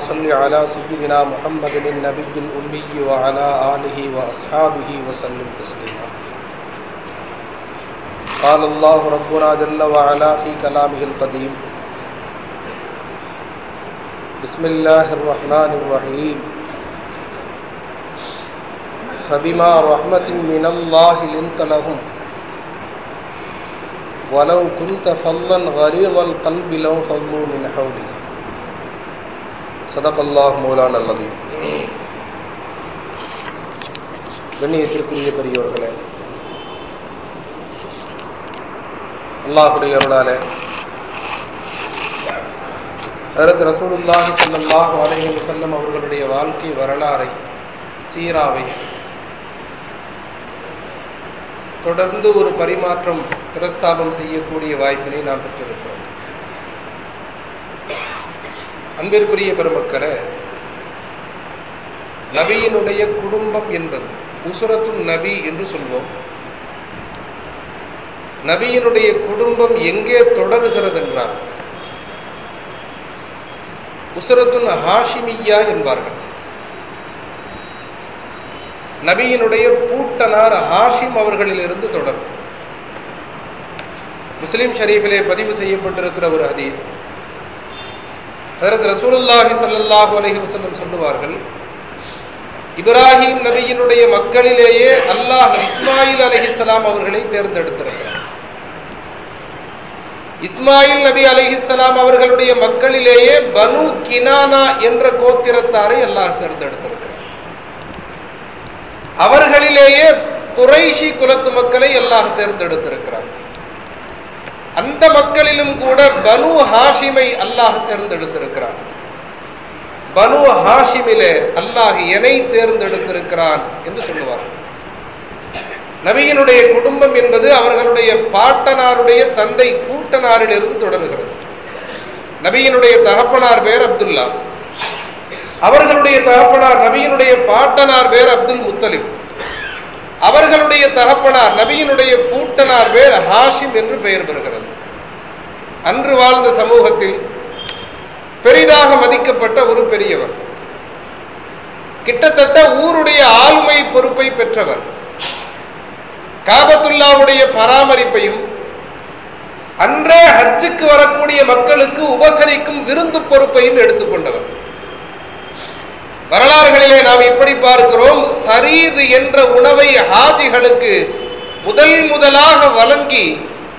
وصلی علی سیدنا محمد النبی الامی وعلا آلہ واصحابہ وسلم تسلیما قال اللہ ربنا جل وعلا فی کلامہ القدیم بسم اللہ الرحمن الرحیم فبما رحمت من اللہ لنت لهم. ولو كنت فضلا غریض القلب لو فضلوا من حولك. சதகல்லாஹ் மூலான் அல்லது. கண்ணியத்திற்குரிய பெரியோர்களே அல்லாஹுடைய அருளாலே அதற்கு ரசூலுல்லாஹி செல்லல்லாஹ் அலைஹி செல்லும் அவர்களுடைய வாழ்க்கை வரலாறை சீராவை தொடர்ந்து ஒரு பரிமாற்றம் பிரஸ்தாபம் செய்யக்கூடிய வாய்ப்பினை நாம் பெற்றிருக்கிறோம். அன்பிற்குரிய பெருமக்களே நபியினுடைய குடும்பம் என்பது உசுரத்துன் நபி என்று சொல்வோம். நபியினுடைய குடும்பம் எங்கே தொடர்கிறது என்றால் உசுரத்துன் ஹாஷிமியா என்பார்கள். நபியினுடைய பூட்டனார் ஹாஷிம் அவர்களிலிருந்து தொடரும் முஸ்லீம் ஷரீஃபிலே பதிவு செய்யப்பட்டிருக்கிற ஒரு ஹதீஸ் அதற்கு ரசூலுல்லாஹி சல்லாஹூ அலஹி வசல்லம் சொல்லுவார்கள் இப்ராஹிம் நபியினுடைய மக்களிலேயே அல்லாஹ் இஸ்மாயில் அலஹிசலாம் அவர்களை தேர்ந்தெடுத்திருக்கிறார். இஸ்மாயில் நபி அலிஹிஸ்லாம் அவர்களுடைய மக்களிலேயே பனு கினானா என்ற கோத்திரத்தாரை அல்லாஹ் தேர்ந்தெடுத்திருக்கிறார். அவர்களிலேயே குறைஷி குலத்து மக்களை அல்லாஹ் தேர்ந்தெடுத்திருக்கிறார். அந்த மக்களிலும் கூட பனு ஹாஷிமை அல்லாஹ் தேர்ந்தெடுத்திருக்கிறான். பனு ஹாஷிமிலே அல்லாஹ் எனை தேர்ந்தெடுத்திருக்கிறான் என்று சொல்லுவார். நபியினுடைய குடும்பம் என்பது அவர்களுடைய பாட்டனாருடைய தந்தை கூட்டனாரிலிருந்து தொடர்கிறது நபியினுடைய தகப்பனார் பேர் அப்துல்லா. அவர்களுடைய தகப்பனார் நபியினுடைய பாட்டனார் பேர் அப்துல் முத்தலிப். அவர்களுடைய தகப்பனார் நபியினுடைய கூட்டனார் பேர் ஹாஷிம் என்று பெயர் பெறுகிறது. அன்று வாழ்ந்த சமூகத்தில் பெரிதாக மதிக்கப்பட்ட ஒரு பெரியவர் கிட்டத்தட்ட ஊருடைய ஆளுமை பொறுப்பை பெற்றவர் காபத்துல்லாவுடைய பராமரிப்பையும் அன்றே ஹஜ்ஜுக்கு வரக்கூடிய மக்களுக்கு உபசரிக்கும் விருந்து பொறுப்பையும் எடுத்துக்கொண்டவர். வரலாறுகளிலே நாம் இப்படி பார்க்கிறோம் சரீது என்ற உணவை ஹாஜிகளுக்கு முதல் முதலாக வழங்கி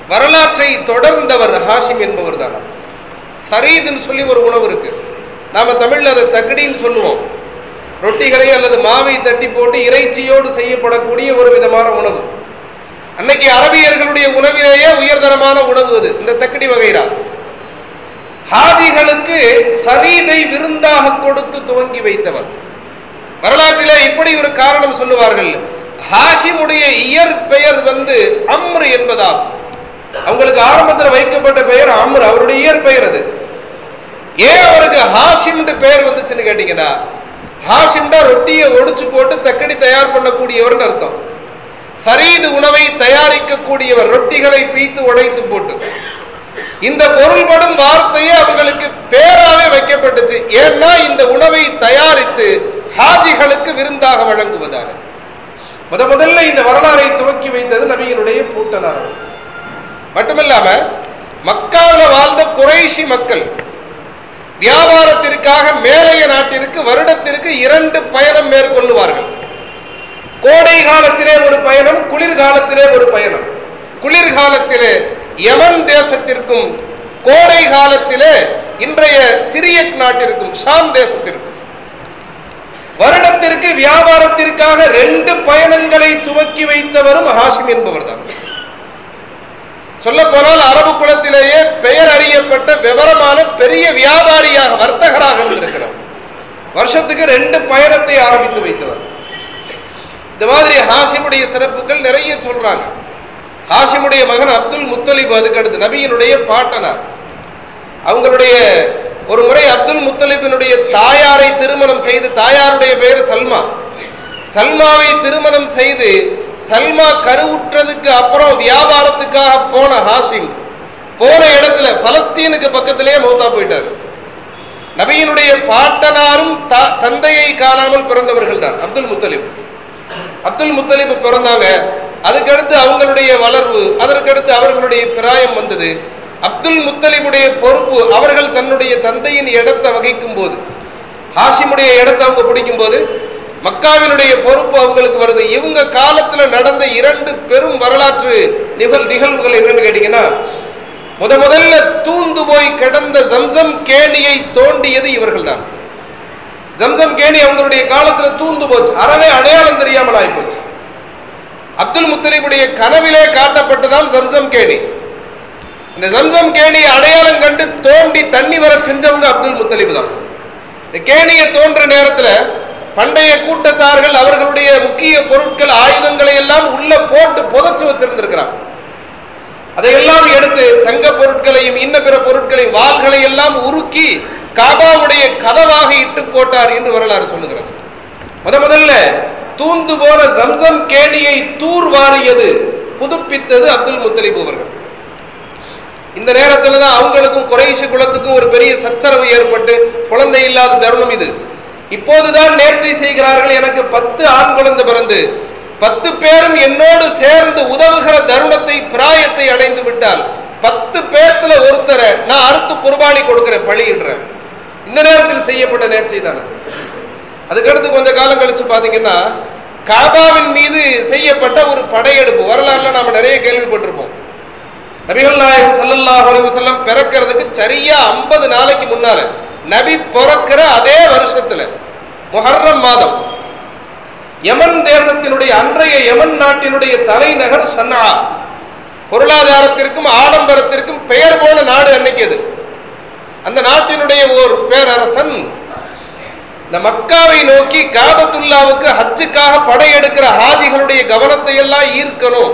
வரலாற்றை தொடர்ந்தவர் ஹாஷிம் என்பவர் தான் சரீதுன்னு சொல்லி ஒரு உணவு இருக்கு. நாம தமிழ்ல அதை தக்கடின்னு சொல்லுவோம். ரொட்டிகளை அல்லது மாவை தட்டி போட்டு இறைச்சியோடு செய்யப்படக்கூடிய ஒரு விதமான உணவு. அன்னைக்கு அரபியர்களுடைய உணவிலேயே உயர்தரமான உணவு அது. இந்த தக்கடி வகைரா. ஹாதிகளுக்கு சரீதை விருந்தாக கொடுத்து துவங்கி வைத்தவர். வரலாற்றிலே இப்படி ஒரு காரணம் சொல்லுவார்கள். ஹாஷிமுடைய இயற்பெயர் வந்து அம்ரு என்பதாகும் அவங்களுக்கு ஆரம்பத்தில் வைக்கப்பட்ட பெயர் அம்ரு அவருடைய இயற்பெயர் அது. ஏன் அவருக்கு ஹாஷிம் பெயர் வந்துச்சுன்னு கேட்டீங்கன்னா ஹாஷிம்டா ரொட்டியை ஒடிச்சு போட்டு தக்கடி தயார் பண்ணக்கூடியவர் அர்த்தம். சரீது உணவை தயாரிக்கக்கூடியவர் ரொட்டிகளை பீத்து உடைத்து போட்டு. இந்த பொருள்படும் வார்த்தையே அவங்களுக்கு பேராவே வைக்கப்பட்டுச்சு. ஏன்னா இந்த உணவை தயாரித்து ஹாஜிகளுக்கு விருந்தாக வழங்குவதாக முத முதல்ல இந்த வரலாறை துவக்கி வைத்தது நபியினுடைய பூட்டனார். மட்டுமில்லாம மக்காவில் வாழ்ந்த குறைஷி மக்கள் வியாபாரத்திற்காக மேலைய நாட்டிற்கு வருடத்திற்கு இரண்டு பயணம் மேற்கொள்ளுவார்கள். கோடை காலத்திலே ஒரு பயணம் குளிர்காலத்திலே ஒரு பயணம். குளிர்காலத்திலே யமன் தேசத்திற்கும் கோடை காலத்திலே இன்றைய சிறிய நாட்டிற்கும் ஷாம் தேசத்திற்கும். வருடத்திற்கு வியாபாரத்திற்காக ரெண்டு பயணங்களை துவக்கி வைத்தவரும் ஹாஷிம் என்பவர் தான் சொல்ல போனால் அரபு குலத்திலேயே பெயர் அறியப்பட்ட விவரமான பெரிய வியாபாரியாக வர்த்தகராக இருந்திருக்கிறார். வருஷத்துக்கு ரெண்டு பயணத்தை ஆரம்பித்து வைத்தவர். இந்த மாதிரி ஹாஷிமுடைய சிறப்புகள் நிறைய சொல்றாங்க. ஹாஷிமுடைய மகன் அப்துல் முத்தலிப் அதுக்கு அடுத்து நபியினுடைய பாட்டனார். அவங்களுடைய ஒரு முறை அப்துல் முத்தலிபினுடைய தாயாரை திருமணம் செய்து தாயாருடைய பெயர் சல்மா. சல்மாவை திருமணம் செய்து சல்மா கருவுற்றதுக்கு அப்புறம் வியாபாரத்துக்காக போன ஹாஷிம் போன இடத்துல பலஸ்தீனுக்கு பக்கத்திலேயே மௌத்தா போயிட்டார். நபியினுடைய பாட்டனாரும் த- தந்தையை காணாமல் பிறந்தவர்கள் தான் அப்துல் முத்தலிப். அப்துல் முத்தலிப் பிறந்தாங்க. அதுக்கடுத்து அவங்களுடைய வளர்வு அதற்கடுத்து அவர்களுடைய பிராயம் வந்தது. அப்துல் முத்தலிபுடைய பொறுப்பு அவர்கள் தன்னுடைய தந்தையின் இடத்தை வகிக்கும் போது ஹாஷிமுடைய இடத்தை அவங்க பிடிக்கும் போது மக்காவினுடைய பொறுப்பு அவங்களுக்கு வருது. இவங்க காலத்துல நடந்த இரண்டு பெரும் வரலாற்று நிகழ் நிகழ்வுகள் என்னன்னு கேட்டீங்கன்னா முத முதல்ல தூந்து போய் கிடந்த ஜம்சம் கேணியை தோண்டியது இவர்கள் தான் ஜம்சம் கேணி அவங்களுடைய காலத்துல தூந்து போச்சு. அறவே அடையாளம் தெரியாமல் ஆயிப்போச்சு அப்துல் முத்தலிபுடைய கனவிலே காட்டப்பட்டதாம் சம்சம் கேணி. இந்த சம்சம் கேணியை அடையாளம் கண்டு தோண்டி தண்ணி வர செஞ்சவங்க அப்துல் முத்தலிபு தான். இந்த கேணியை தோன்ற நேரத்தில் பண்டைய கூட்டத்தார்கள் அவர்களுடைய முக்கிய பொருட்கள் ஆயுதங்களை எல்லாம் உள்ள போட்டு புதைச்சு வச்சிருந்திருக்கிறாங்க. அதையெல்லாம் எடுத்து தங்க பொருட்களையும் இன்ன பிற பொருட்களையும் வாள்களை எல்லாம் உருக்கி காபாவுடைய கதவாக இட்டு போட்டார் என்று வரலாறு சொல்லுகிறது. முத முதல்ல தூந்து போன ஜம்சம் கேணியை தூர் வாரியது. புதுப்பித்தது அப்துல் முத்தலிப் அவர்கள். இந்த நேரத்துல தான் அவங்களுக்கும் குறைஷி குலத்துக்கும் ஒரு பெரிய சச்சரவு ஏற்பட்டு குழந்தை இல்லாத தருணம் இது. இப்போதுதான் நேர்ச்சை செய்கிறார்கள். எனக்கு பத்து ஆண் குழந்தை பிறந்து பத்து பேரும் என்னோடு சேர்ந்து உதவுகிற தருணத்தை பிராயத்தை அடைந்து விட்டால் பத்து பேர்த்துல ஒருத்தரை நான் அறுத்து குர்பானி கொடுக்கிறேன் பழியிடுறேன் இந்த நேரத்தில் செய்யப்பட்ட நேர்ச்சை தானே அதுக்கடுத்து கொஞ்ச காலம் கழிச்சு பாத்தீங்கன்னா காபாவின் மீது செய்யப்பட்ட ஒரு படையெடுப்பு வரலாறுல நாம நிறைய கேள்விப்பட்டிருப்போம். நபிகள் நாயகம் சல்லல்லாஹ் அலைஹி பிறக்கிறதுக்கு சரியா 50 நாளைக்கு முன்னால நபி பிறக்கிற அதே வருஷத்துல முஹர்ரம் மாதம் யமன் தேசத்தினுடைய அன்றைய யமன் நாட்டினுடைய தலைநகர் சன்னா. பொருளாதாரத்திற்கும் ஆடம்பரத்திற்கும் பெயர் போன நாடு அன்னைக்கு அது. அந்த நாட்டினுடைய ஒரு பேரரசன் இந்த மக்காவை நோக்கி காபத்துல்லாவுக்கு ஹஜ்ஜுக்காக படையெடுக்கிற ஹாஜிகளுடைய கவனத்தை எல்லாம் ஈர்க்கணும்.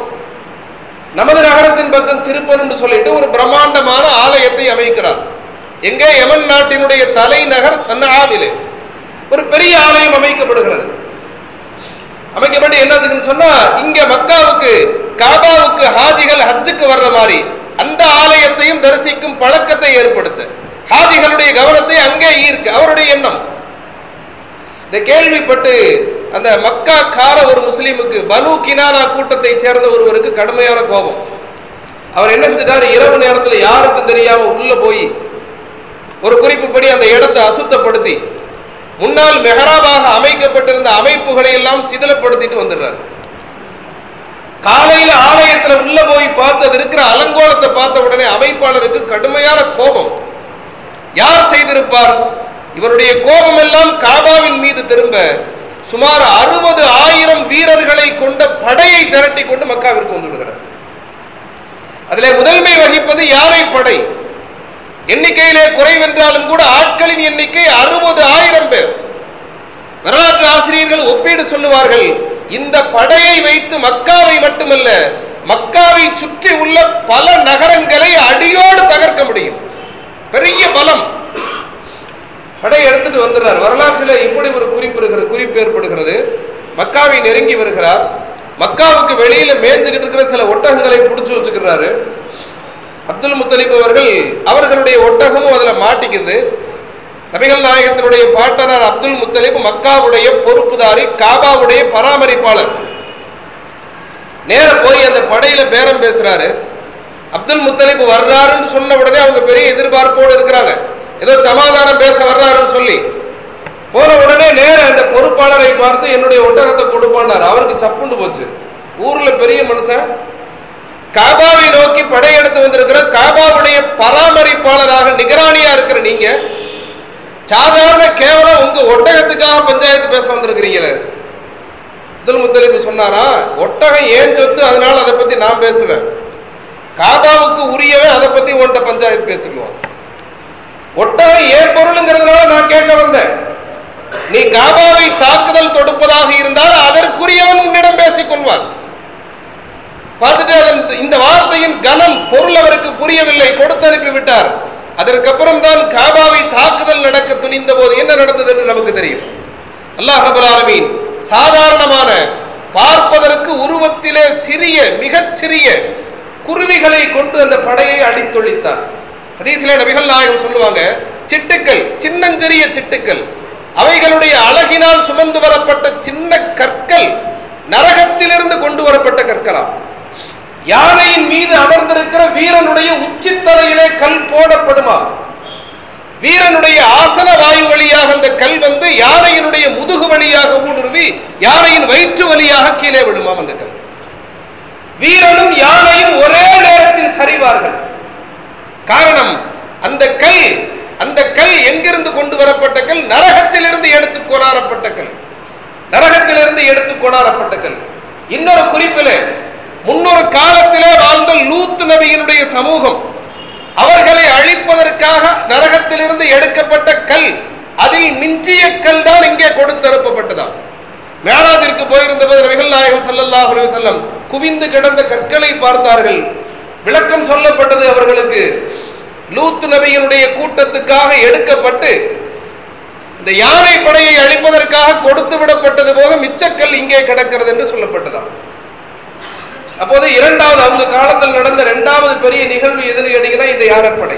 நமது நகரத்தின் பக்கம் திருப்பணும்னு சொல்லிட்டு ஒரு பிரம்மாண்டமான ஆலயத்தை அமைக்கிறார். எங்கே? யமன் நாட்டினுடைய தலைநகர் சன்னாவிலே. ஒரு பெரிய ஆலயம் அமைக்கப்படுகிறது. அமைக்கப்பட்டு என்னதுன்னு சொன்னா இங்க மக்காவுக்கு காபாவுக்கு ஹாஜிகள் ஹஜ்ஜுக்கு வர்ற மாதிரி அந்த ஆலயத்தையும் தரிசிக்கும் பழக்கத்தை ஏற்படுத்த. ஹாஜிகளுடைய கவனத்தை அங்கே ஈர்க்க. அவருடைய எண்ணம். இந்த கேள்விப்பட்டு அந்த மக்கா கார ஒரு முஸ்லீமுக்கு பனு கினானா கூட்டத்தை சேர்ந்த ஒருவருக்கு கடுமையான கோபம். அவர் என்ன செஞ்சிட்டாரு? இரவு நேரத்தில் யாருக்கும் தெரியாம உள்ள போய் ஒரு குறிப்புப்படி அந்த இடத்தை அசுத்தப்படுத்தி முன்னால் மெஹராபாக அமைக்கப்பட்டிருந்த அமைப்புகளை எல்லாம் சிதிலப்படுத்திட்டு வந்துடுறாரு. காலையில ஆலயத்துல உள்ள போய் பார்த்து அது இருக்கிற அலங்கோலத்தை பார்த்த உடனே அமைப்பாளருக்கு கடுமையான கோபம். யார் செய்திருப்பார்? இவருடைய கோபம் எல்லாம் காபாவின் மீது திரும்ப சுமார் அறுபது ஆயிரம் வீரர்களை கொண்ட படையை திரட்டி கொண்டு மக்காவிற்கு வந்து விடுகிறார். அதிலே முதன்மை வகிப்பது யானை படை? எண்ணிக்கையிலே குறைவென்றாலும் கூட ஆட்களின் எண்ணிக்கை அறுபது ஆயிரம் பேர். வரலாற்று ஆசிரியர்கள் ஒப்பீடு சொல்லுவார்கள் இந்த படையை வைத்து மக்காவை மட்டுமல்ல மக்காவை சுற்றி உள்ள பல நகரங்களை அடியோடு தகர்க்க முடியும். பெரிய பலம். படை எடுத்துட்டு வந்துடுறார். வரலாற்றில் இப்படி ஒரு குறிப்பு இருக்கிற குறிப்பு ஏற்படுகிறது. மக்காவை நெருங்கி வருகிறார். மக்காவுக்கு வெளியில மேய்ஞ்சுக்கிட்டு இருக்கிற சில ஒட்டகங்களை பிடிச்சி வச்சுக்கிறாரு. அப்துல் முத்தலிப் அவர்கள் அவர்களுடைய ஒட்டகமும் அதில் மாட்டிக்குது. நபிகள் நாயகத்தினுடைய பாட்டனார் அப்துல் முத்தலிப் மக்காவுடைய பொறுப்புதாரி காபாவுடைய பராமரிப்பாளர். நேர போய் அந்த படையில பேரம் பேசுறாரு. அப்துல் முத்தலிப் வர்றாருன்னு சொன்ன உடனே அவங்க பெரிய எதிர்பார்ப்போடு இருக்கிறாங்க. ஏதோ சமாதானம் பேச வர்றாருன்னு சொல்லி. போன உடனே நேர அந்த பொறுப்பாளரை பார்த்து என்னுடைய ஒட்டகத்தை கொடுப்பான்னார் அவருக்கு சப்புண்டு போச்சு. ஊர்ல பெரிய மனுஷன் காபாவை நோக்கி படையெடுத்து வந்திருக்கிற காபாவுடைய பராமரிப்பாளராக நிகராணியா இருக்கிற நீங்க சாதாரண கேவலம் உங்க ஒட்டகத்துக்காக பஞ்சாயத்து பேச வந்திருக்கிறீங்களே. அப்துல் முத்தலிப் சொன்னாரா ஒட்டகம் ஏன் சொத்து அதனால அதை பத்தி நான் பேசுவேன். காபாவுக்கு உரியவன் அதை பத்தி உன்கிட்ட பஞ்சாயத்து பேசிக்குவான். ஒட்டகம் ஏன் பொருளுங்கிறதுனால நான் கேட்க வந்தேன். நீ காபாவை தாக்குதல் தொடுப்பதாக இருந்தால் அதற்குரியவன் உன்னிடம் பேசிக் கொள்வான். பார்த்துட்டு அதன் இந்த வார்த்தையின் கனம் பொருள் அவருக்கு புரியவில்லை கொடுத்து அனுப்பிவிட்டார் அதற்கப்புறம் தான் காபாவை தாக்குதல் நடக்க துணிந்த போது என்ன நடந்தது என்று நமக்கு தெரியும். அல்லாஹ் ரபுல் ஆலமீன் சாதாரணமான பார்ப்பதற்கு உருவத்திலே சிறிய மிகச்சிறிய குருவிகளை கொண்டு அந்த படையை அடித்தொழித்தார் ஹதீஸிலே நபிகள் நாயகம் சொல்லுவாங்க சிட்டுக்கள் சின்னஞ்சிறிய சிட்டுக்கள் அவைகளுடைய அழகினால் சுமந்து வரப்பட்ட சின்ன கற்கள் நரகத்திலிருந்து கொண்டு வரப்பட்ட கற்களாம். யானையின் மீது அமர்ந்திருக்கிற வீரனுடைய உச்சித்தலையிலே கல் போடப்படுமா? வீரனுடைய ஆசன வாயு வழியாக அந்த கல் வந்து யானையினுடைய முதுகு வழியாக ஊடுருவி யானையின் வயிற்று வழியாக கீழே விழுமாம் அந்த கல். வீரனும் யானையும் ஒரே நேரத்தில் சரிவார்கள். காரணம் அந்த கல் அந்த கல் எங்கிருந்து கொண்டு வரப்பட்ட கல்? நரகத்திலிருந்து எடுத்து கொணாரப்பட்ட கல். நரகத்திலிருந்து எடுத்து கொணாரப்பட்ட கல். இன்னொரு குறிப்பிலே முன்னொரு காலத்திலே வாழ்ந்த லூத் நபியினுடைய சமூகம் அவர்களை அழிப்பதற்காக நரகத்திலிருந்து எடுக்கப்பட்ட கல் அதில் மிஞ்சிய கல் தான் இங்கே கொடுத்தனுப்பப்பட்டதாம் மேராஜிற்கு போயிருந்த போது நபிகள் நாயகம் சல்லல்லாஹ் செல்லம் குவிந்து கிடந்த கற்களை பார்த்தார்கள். விளக்கம் சொல்லப்பட்டது அவர்களுக்கு. லூத் நபியினுடைய கூட்டத்துக்காக எடுக்கப்பட்டு இந்த யானை படையை அழிப்பதற்காக கொடுத்து விடப்பட்டது போக மிச்சக்கல் இங்கே கிடக்கிறது என்று சொல்லப்பட்டதாம். அப்போது இரண்டாவது அவங்க காலத்தில் நடந்த இரண்டாவது பெரிய நிகழ்வு எதுன்னு கேட்டீங்கன்னா இந்த யானைப்படை.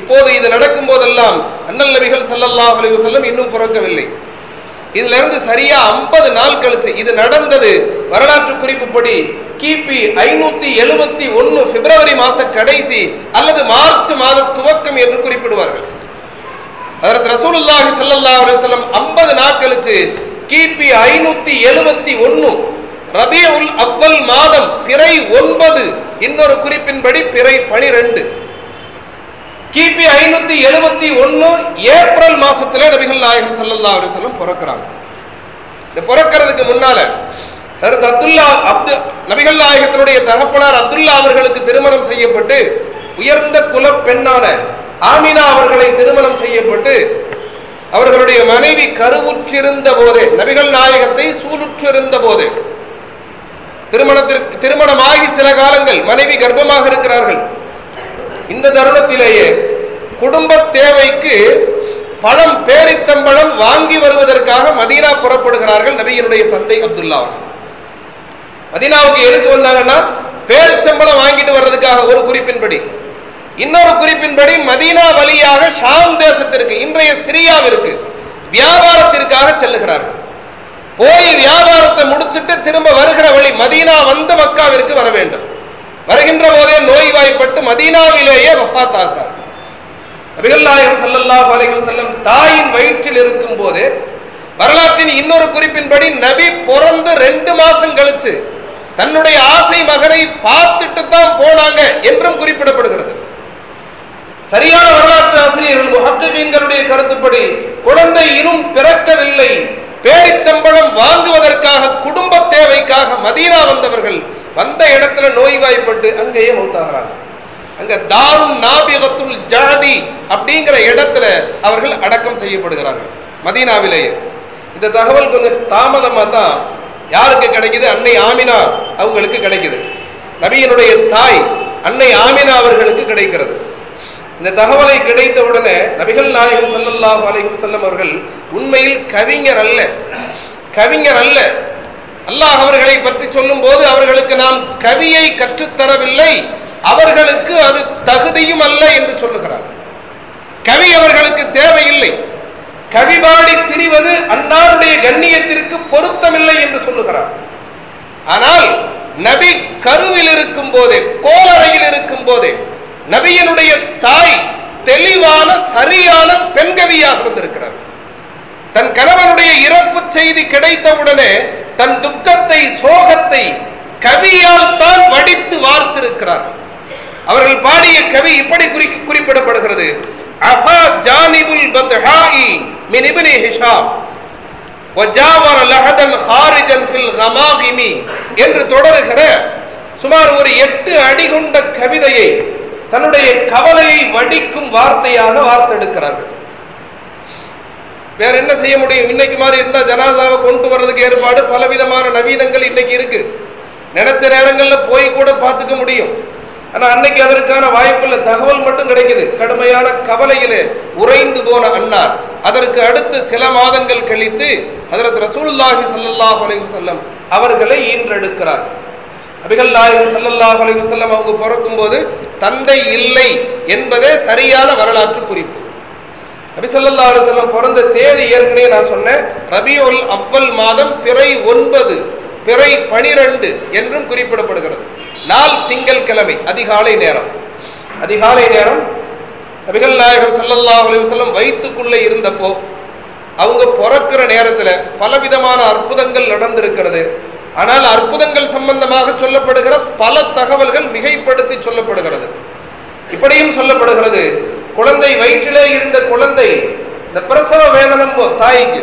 இப்போது இது நடக்கும் போதெல்லாம் அண்ணல் நபிகள் ஸல்லல்லாஹு அலைஹி வஸல்லம் இன்னும் பிறக்கவில்லை. இதுல இருந்து சரியா 50 நாள் கழிச்சு இது நடந்தது. வரலாற்று குறிப்புப்படி கிபி ஐநூத்தி எழுபத்தி ஒன்னு பிப்ரவரி மாச கடைசி அல்லது மார்ச் மாத துவக்கம் என்று குறிப்பிடுவார்கள். அதற்கு ரசூலுல்லாஹி ஸல்லல்லாஹு அலைஹி வஸல்லம் 50 நாள் கழிச்சு கிபி ஐநூத்தி எழுபத்தி ஒன்னு ரபியுல் அவ்வல் மாதம் பிறை ஒன்பது. இன்னொரு குறிப்பின்படி பிறை பனிரெண்டு. கிபி ஐநூத்தி எழுபத்தி ஒன்னு ஏப்ரல் மாசத்துல நபிகள் நாயகம் சல்லா அலி சொல்லம் பிறக்கிறாங்க. இந்த பிறக்கிறதுக்கு முன்னால ஹரத் அப்துல்லா அப்து நபிகள் நாயகத்தினுடைய தகப்பனார் அப்துல்லா அவர்களுக்கு திருமணம் செய்யப்பட்டு உயர்ந்த குல பெண்ணான ஆமினா அவர்களை திருமணம் செய்யப்பட்டு அவர்களுடைய மனைவி கருவுற்றிருந்த போதே நபிகள் நாயகத்தை சூளுற்றிருந்த போது திருமணத்திற்கு திருமணமாகி சில காலங்கள் மனைவி கர்ப்பமாக இருக்கிறார்கள். இந்த தருணத்திலேயே குடும்ப தேவைக்கு பழம் பேரித்தம்பழம் வாங்கி வருவதற்காக மதீனா புறப்படுகிறார்கள் நபியினுடைய தந்தை அப்துல்லா அவர்கள். மதீனாவுக்கு எதுக்கு வந்தாங்கன்னா பேரிச்சம்பளம் வாங்கிட்டு வர்றதுக்காக ஒரு குறிப்பின்படி. இன்னொரு குறிப்பின்படி மதீனா வழியாக ஷாம் தேசத்திற்கு இன்றைய சிரியாவிற்கு வியாபாரத்திற்காக செல்லுகிறார்கள். போய் வியாபாரத்தை முடிச்சிட்டு திரும்ப வருகிற வழி மதீனா வந்து மக்காவிற்கு வர வேண்டும். வருகின்ற போதே நோய்வாய்ப்பட்டு மதீனாவிலேயே வஃபாத் ஆகிறார் நபிகள் நாயகம் ஸல்லல்லாஹு அலைஹி தாயின் வயிற்றில் இருக்கும் போதே வரலாற்றின் இன்னொரு குறிப்பின்படி நபி பிறந்து ரெண்டு மாசம் கழிச்சு தன்னுடைய ஆசை மகனை பார்த்துட்டு தான் போனாங்க என்றும் குறிப்பிடப்படுகிறது. சரியான வரலாற்று ஆசிரியர்கள் முஹக்கிகளுடைய கருத்துப்படி குழந்தை இன்னும் பிறக்கவில்லை. பேரித்தம்பளம் வாங்குவதற்காக குடும்ப தேவைக்காக மதீனா வந்தவர்கள் வந்த இடத்துல நோய்வாய்ப்பட்டு அங்கேயே மௌத்தாகிறாங்க. அங்க தாரும் நாபிகத்துல் ஜாதி அப்படிங்கிற இடத்துல அவர்கள் அடக்கம் செய்யப்படுகிறார்கள். மதீனாவிலேயே. இந்த தகவல் கொஞ்சம் தாமதமா தான் யாருக்கு கிடைக்குது? அன்னை ஆமினா அவங்களுக்கு கிடைக்குது. நபியினுடைய தாய் அன்னை ஆமினா அவர்களுக்கு கிடைக்கிறது. இந்த தகவலை கிடைத்த உடனே நபிகள் நாயகம் ஸல்லல்லாஹு அலைக்கும் செல்லம் அவர்கள் உண்மையில் கவிஞர் அல்ல. கவிஞர் அல்ல. அல்லாஹ் அவர்களை பற்றி சொல்லும் போது அவர்களுக்கு நாம் கவியை கற்றுத்தரவில்லை. அவர்களுக்கு அது தகுதியும் அல்ல என்று சொல்லுகிறார். கவி அவர்களுக்கு தேவையில்லை. கவி பாடி திரிவது அன்னாருடைய கண்ணியத்திற்கு பொருத்தமில்லை என்று சொல்லுகிறார். ஆனால் நபி கருவில் இருக்கும் போதே கோலறையில் இருக்கும் போதே நபியினுடைய தாய் தெளிவான சரியான பெண்கவியாக இருந்திருக்கிறார். தன் கணவனுடைய இறப்பு செய்தி கிடைத்தவுடனே தன் துக்கத்தை சோகத்தை கவியால் தான் வடித்து வார்த்திருக்கிறார். அவர்கள் பாடிய கவி இப்படி குறி- குறிப்பிடப்படுகிறது. அஹா ஜானிபுல் பத்ஹாஇ மின் இப்னி ஹிஷாம். வஜாவர லஹதன் ஹாரிஜன் ஃபில் கமாகிமி என்று தொடருகிற சுமார் ஒரு எட்டு அடி கொண்ட கவிதையை தன்னுடைய கவலையை வடிக்கும் வார்த்தையாக வார்த்தெடுக்கிறார்கள். வேற என்ன செய்ய முடியும்? இன்னைக்கு மாதிரி இருந்தா ஜனாதாவை கொண்டு வர்றதுக்கு ஏற்பாடு பலவிதமான நவீனங்கள் இன்னைக்கு இருக்கு. நினைச்ச நேரங்களில் போய் கூட பார்த்துக்க முடியும். ஆனா அன்னைக்கு அதற்கான வாய்ப்புள்ள தகவல் மட்டும் கிடைக்குது. கடுமையான கவலையிலே உறைந்து போன அன்னார். அதற்கு அடுத்து சில மாதங்கள் கழித்து அதற்கு ரசூலுல்லாஹி சல்லாஹ் அலைவு செல்லம் அவர்களை ஈன்றெடுக்கிறார். நபிகள் நாயகம் சல்லல்லாஹ் அலைவு செல்லம் அவங்க பிறக்கும் போது தந்தை இல்லை என்பதே சரியான வரலாற்று குறிப்பு. நபி செல்லம் பிறந்த தேதி ஏற்கனவே நான் சொன்னேன். ரபியுல் அவ்வல் மாதம் பிறை ஒன்பது பிறை பனிரெண்டு என்றும் குறிப்பிடப்படுகிறது. நாள் திங்கள் கிழமை அதிகாலை நேரம். அதிகாலை நேரம் நபிகள் நாயகம் சல்லல்லா அலைஹி வயிற்றுக்குள்ளே இருந்தப்போ அவங்க பிறக்கிற நேரத்தில் பலவிதமான அற்புதங்கள் நடந்திருக்கிறது. ஆனால் அற்புதங்கள் சம்பந்தமாக சொல்லப்படுகிற பல தகவல்கள் மிகைப்படுத்தி சொல்லப்படுகிறது. இப்படியும் சொல்லப்படுகிறது. குழந்தை வயிற்றிலே இருந்த குழந்தை இந்த பிரசவ வேதனம் தாய்க்கு.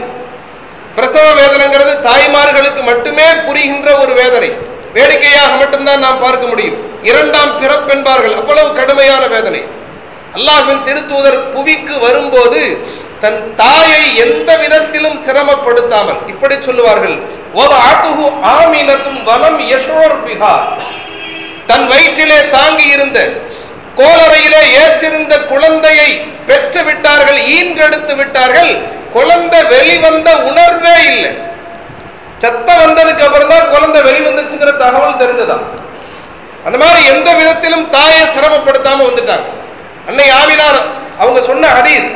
பிரசவ வேதனைங்கிறது தாய்மார்களுக்கு மட்டுமே புரிகின்ற ஒரு வேதனை. வேடிக்கையாக மட்டும்தான் நாம் பார்க்க முடியும். இரண்டாம் பிறப்பென்பார்கள் அவ்வளவு கடுமையான வேதனை. அல்லாஹ்வின் திருத்தூதர் புவிக்கு வரும்போது தன் தாயை எந்த விதத்திலும் சிரமப்படுத்தாமல் இப்படி சொல்லுவார்கள் "வதஅத்துஹு ஆமினத்தும் வலம் பிஹா. தன் வயிற்றிலே தாங்கி இருந்த கோலறையிலே ஏற்றிருந்த குழந்தையை பெற்று விட்டார்கள் ஈன்றெடுத்து விட்டார்கள். குழந்தை வெளிவந்த உணர்வே இல்லை. சத்தம் வந்ததுக்கு அப்புறம் தான் குழந்தை வெளிவந்துச்சுங்கிற தகவல் தெரிஞ்சுதான். அந்த மாதிரி எந்த விதத்திலும் தாயை சிரமப்படுத்தாம வந்துட்டாங்க. அன்னை ஆவினார் அவங்க சொன்ன ஹதீஸ்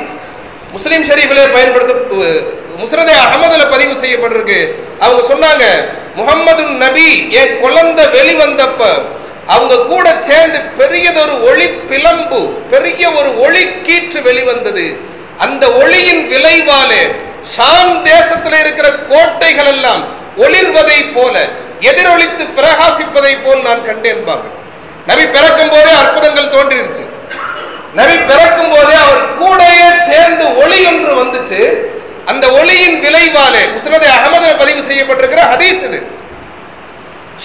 முஸ்லீம் ஷரீஃபிலே பயன்படுத்த முஸ்ரதே அகமதுல பதிவு செய்யப்பட்டிருக்கு. அவங்க சொன்னாங்க முகமது நபி என் குழந்தை வெளிவந்தப்ப அவங்க கூட சேர்ந்து பெரியதொரு ஒளி பிளம்பு பெரிய ஒரு ஒளி கீற்று வெளிவந்தது. அந்த ஒளியின் விளைவாலே ஷாம் தேசத்தில் இருக்கிற கோட்டைகள் எல்லாம் ஒளிர்வதை போல எதிரொலித்து பிரகாசிப்பதை போல் நான் கண்டேன்பாங்க நபி பிறக்கும் போதே அற்புதங்கள் தோன்றிருச்சு. நபி பிறக்கும் போதே அவர் கூடயே சேர்ந்து ஒளி ஒன்று வந்துச்சு. அந்த ஒளியின் விளைவாலே முஸ்லதை அகமது பதிவு செய்யப்பட்டிருக்கிற ஹதீஸ் இது.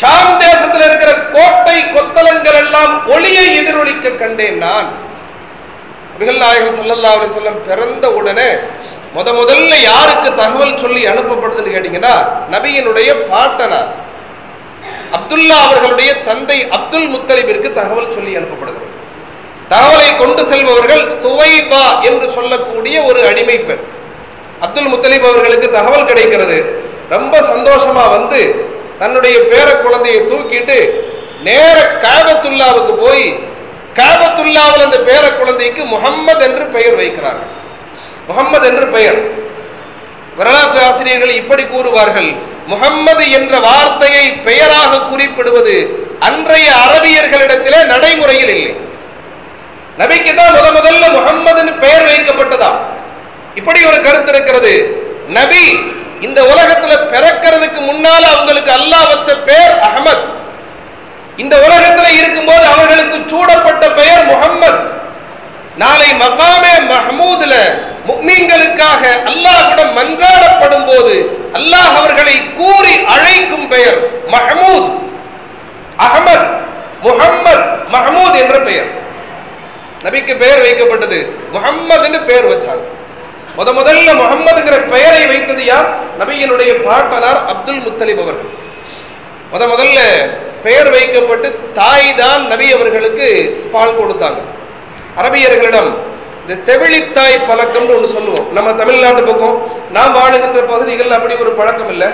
ஷாம் தேசத்தில் இருக்கிற கோட்டை கொத்தலங்கள் எல்லாம் ஒளியை எதிரொலிக்க கண்டேன் நான். நபிகள் நாயகம் சல்லல்லா அலி சொல்லம் பிறந்த உடனே முத முதல்ல யாருக்கு தகவல் சொல்லி அனுப்பப்படுதுன்னு கேட்டீங்கன்னா நபியினுடைய பாட்டனார் அப்துல்லா அவர்களுடைய தந்தை அப்துல் முத்தலிபிற்கு தகவல் சொல்லி அனுப்பப்படுகிறது. தகவலை கொண்டு செல்பவர்கள் சுவைபா என்று சொல்லக்கூடிய ஒரு அடிமை பெண். அப்துல் முத்தலிப் அவர்களுக்கு தகவல் கிடைக்கிறது. ரொம்ப சந்தோஷமா வந்து தன்னுடைய பேர குழந்தையை தூக்கிட்டு நேர காபத்துல்லாவுக்கு போய் காபத்துல்லாவில் அந்த பேர குழந்தைக்கு முகம்மது என்று பெயர் வைக்கிறார்கள். முகம்மது என்று பெயர். வரலாற்று ஆசிரியர்கள் இப்படி கூறுவார்கள் முகம்மது என்ற வார்த்தையை பெயராக குறிப்பிடுவது அன்றைய அரபியர்களிடத்திலே நடைமுறையில் இல்லை. நபிக்கு தான் முத முதல்ல முகம்மதுன்னு பெயர் வைக்கப்பட்டதா? இப்படி ஒரு கருத்து இருக்கிறது. நபி இந்த உலகத்துல பிறக்கிறதுக்கு முன்னால அவங்களுக்கு அல்லாஹ் வச்ச பெயர் அகமத் இந்த உலகத்துல இருக்கும்போது அவர்களுக்கு சூடப்பட்ட பெயர் முகம்மது நாளை மகாமே மஹமூதுல முக்மீன்களுக்காக அல்லாஹ்விடம் மன்றாடப்படும் போது அல்லாஹ் அவர்களை கூறி அழைக்கும் பெயர் மஹமூத். அகமத் முஹம்மத் மஹமூத் என்ற பெயர். நபிக்கு பெயர் வைக்கப்பட்டது முகம்மதுன்னு பெயர் வச்சாங்க. முத முதல்ல முகம்மதுங்கிற பெயரை வைத்தது யார்? நபியினுடைய பாட்டனார் அப்துல் முத்தலிப் அவர்கள். முத முதல்ல பெயர் வைக்கப்பட்டு தாய் தான் நபி அவர்களுக்கு பால் கொடுத்தாங்க. அரபியர்களிடம் இந்த செவிலித்தாய் பழக்கம்னு ஒன்று சொல்லுவோம். நம்ம தமிழ்நாட்டு பக்கம் நாம் வாழுகின்ற பகுதிகள் அப்படி ஒரு பழக்கம் இல்லை.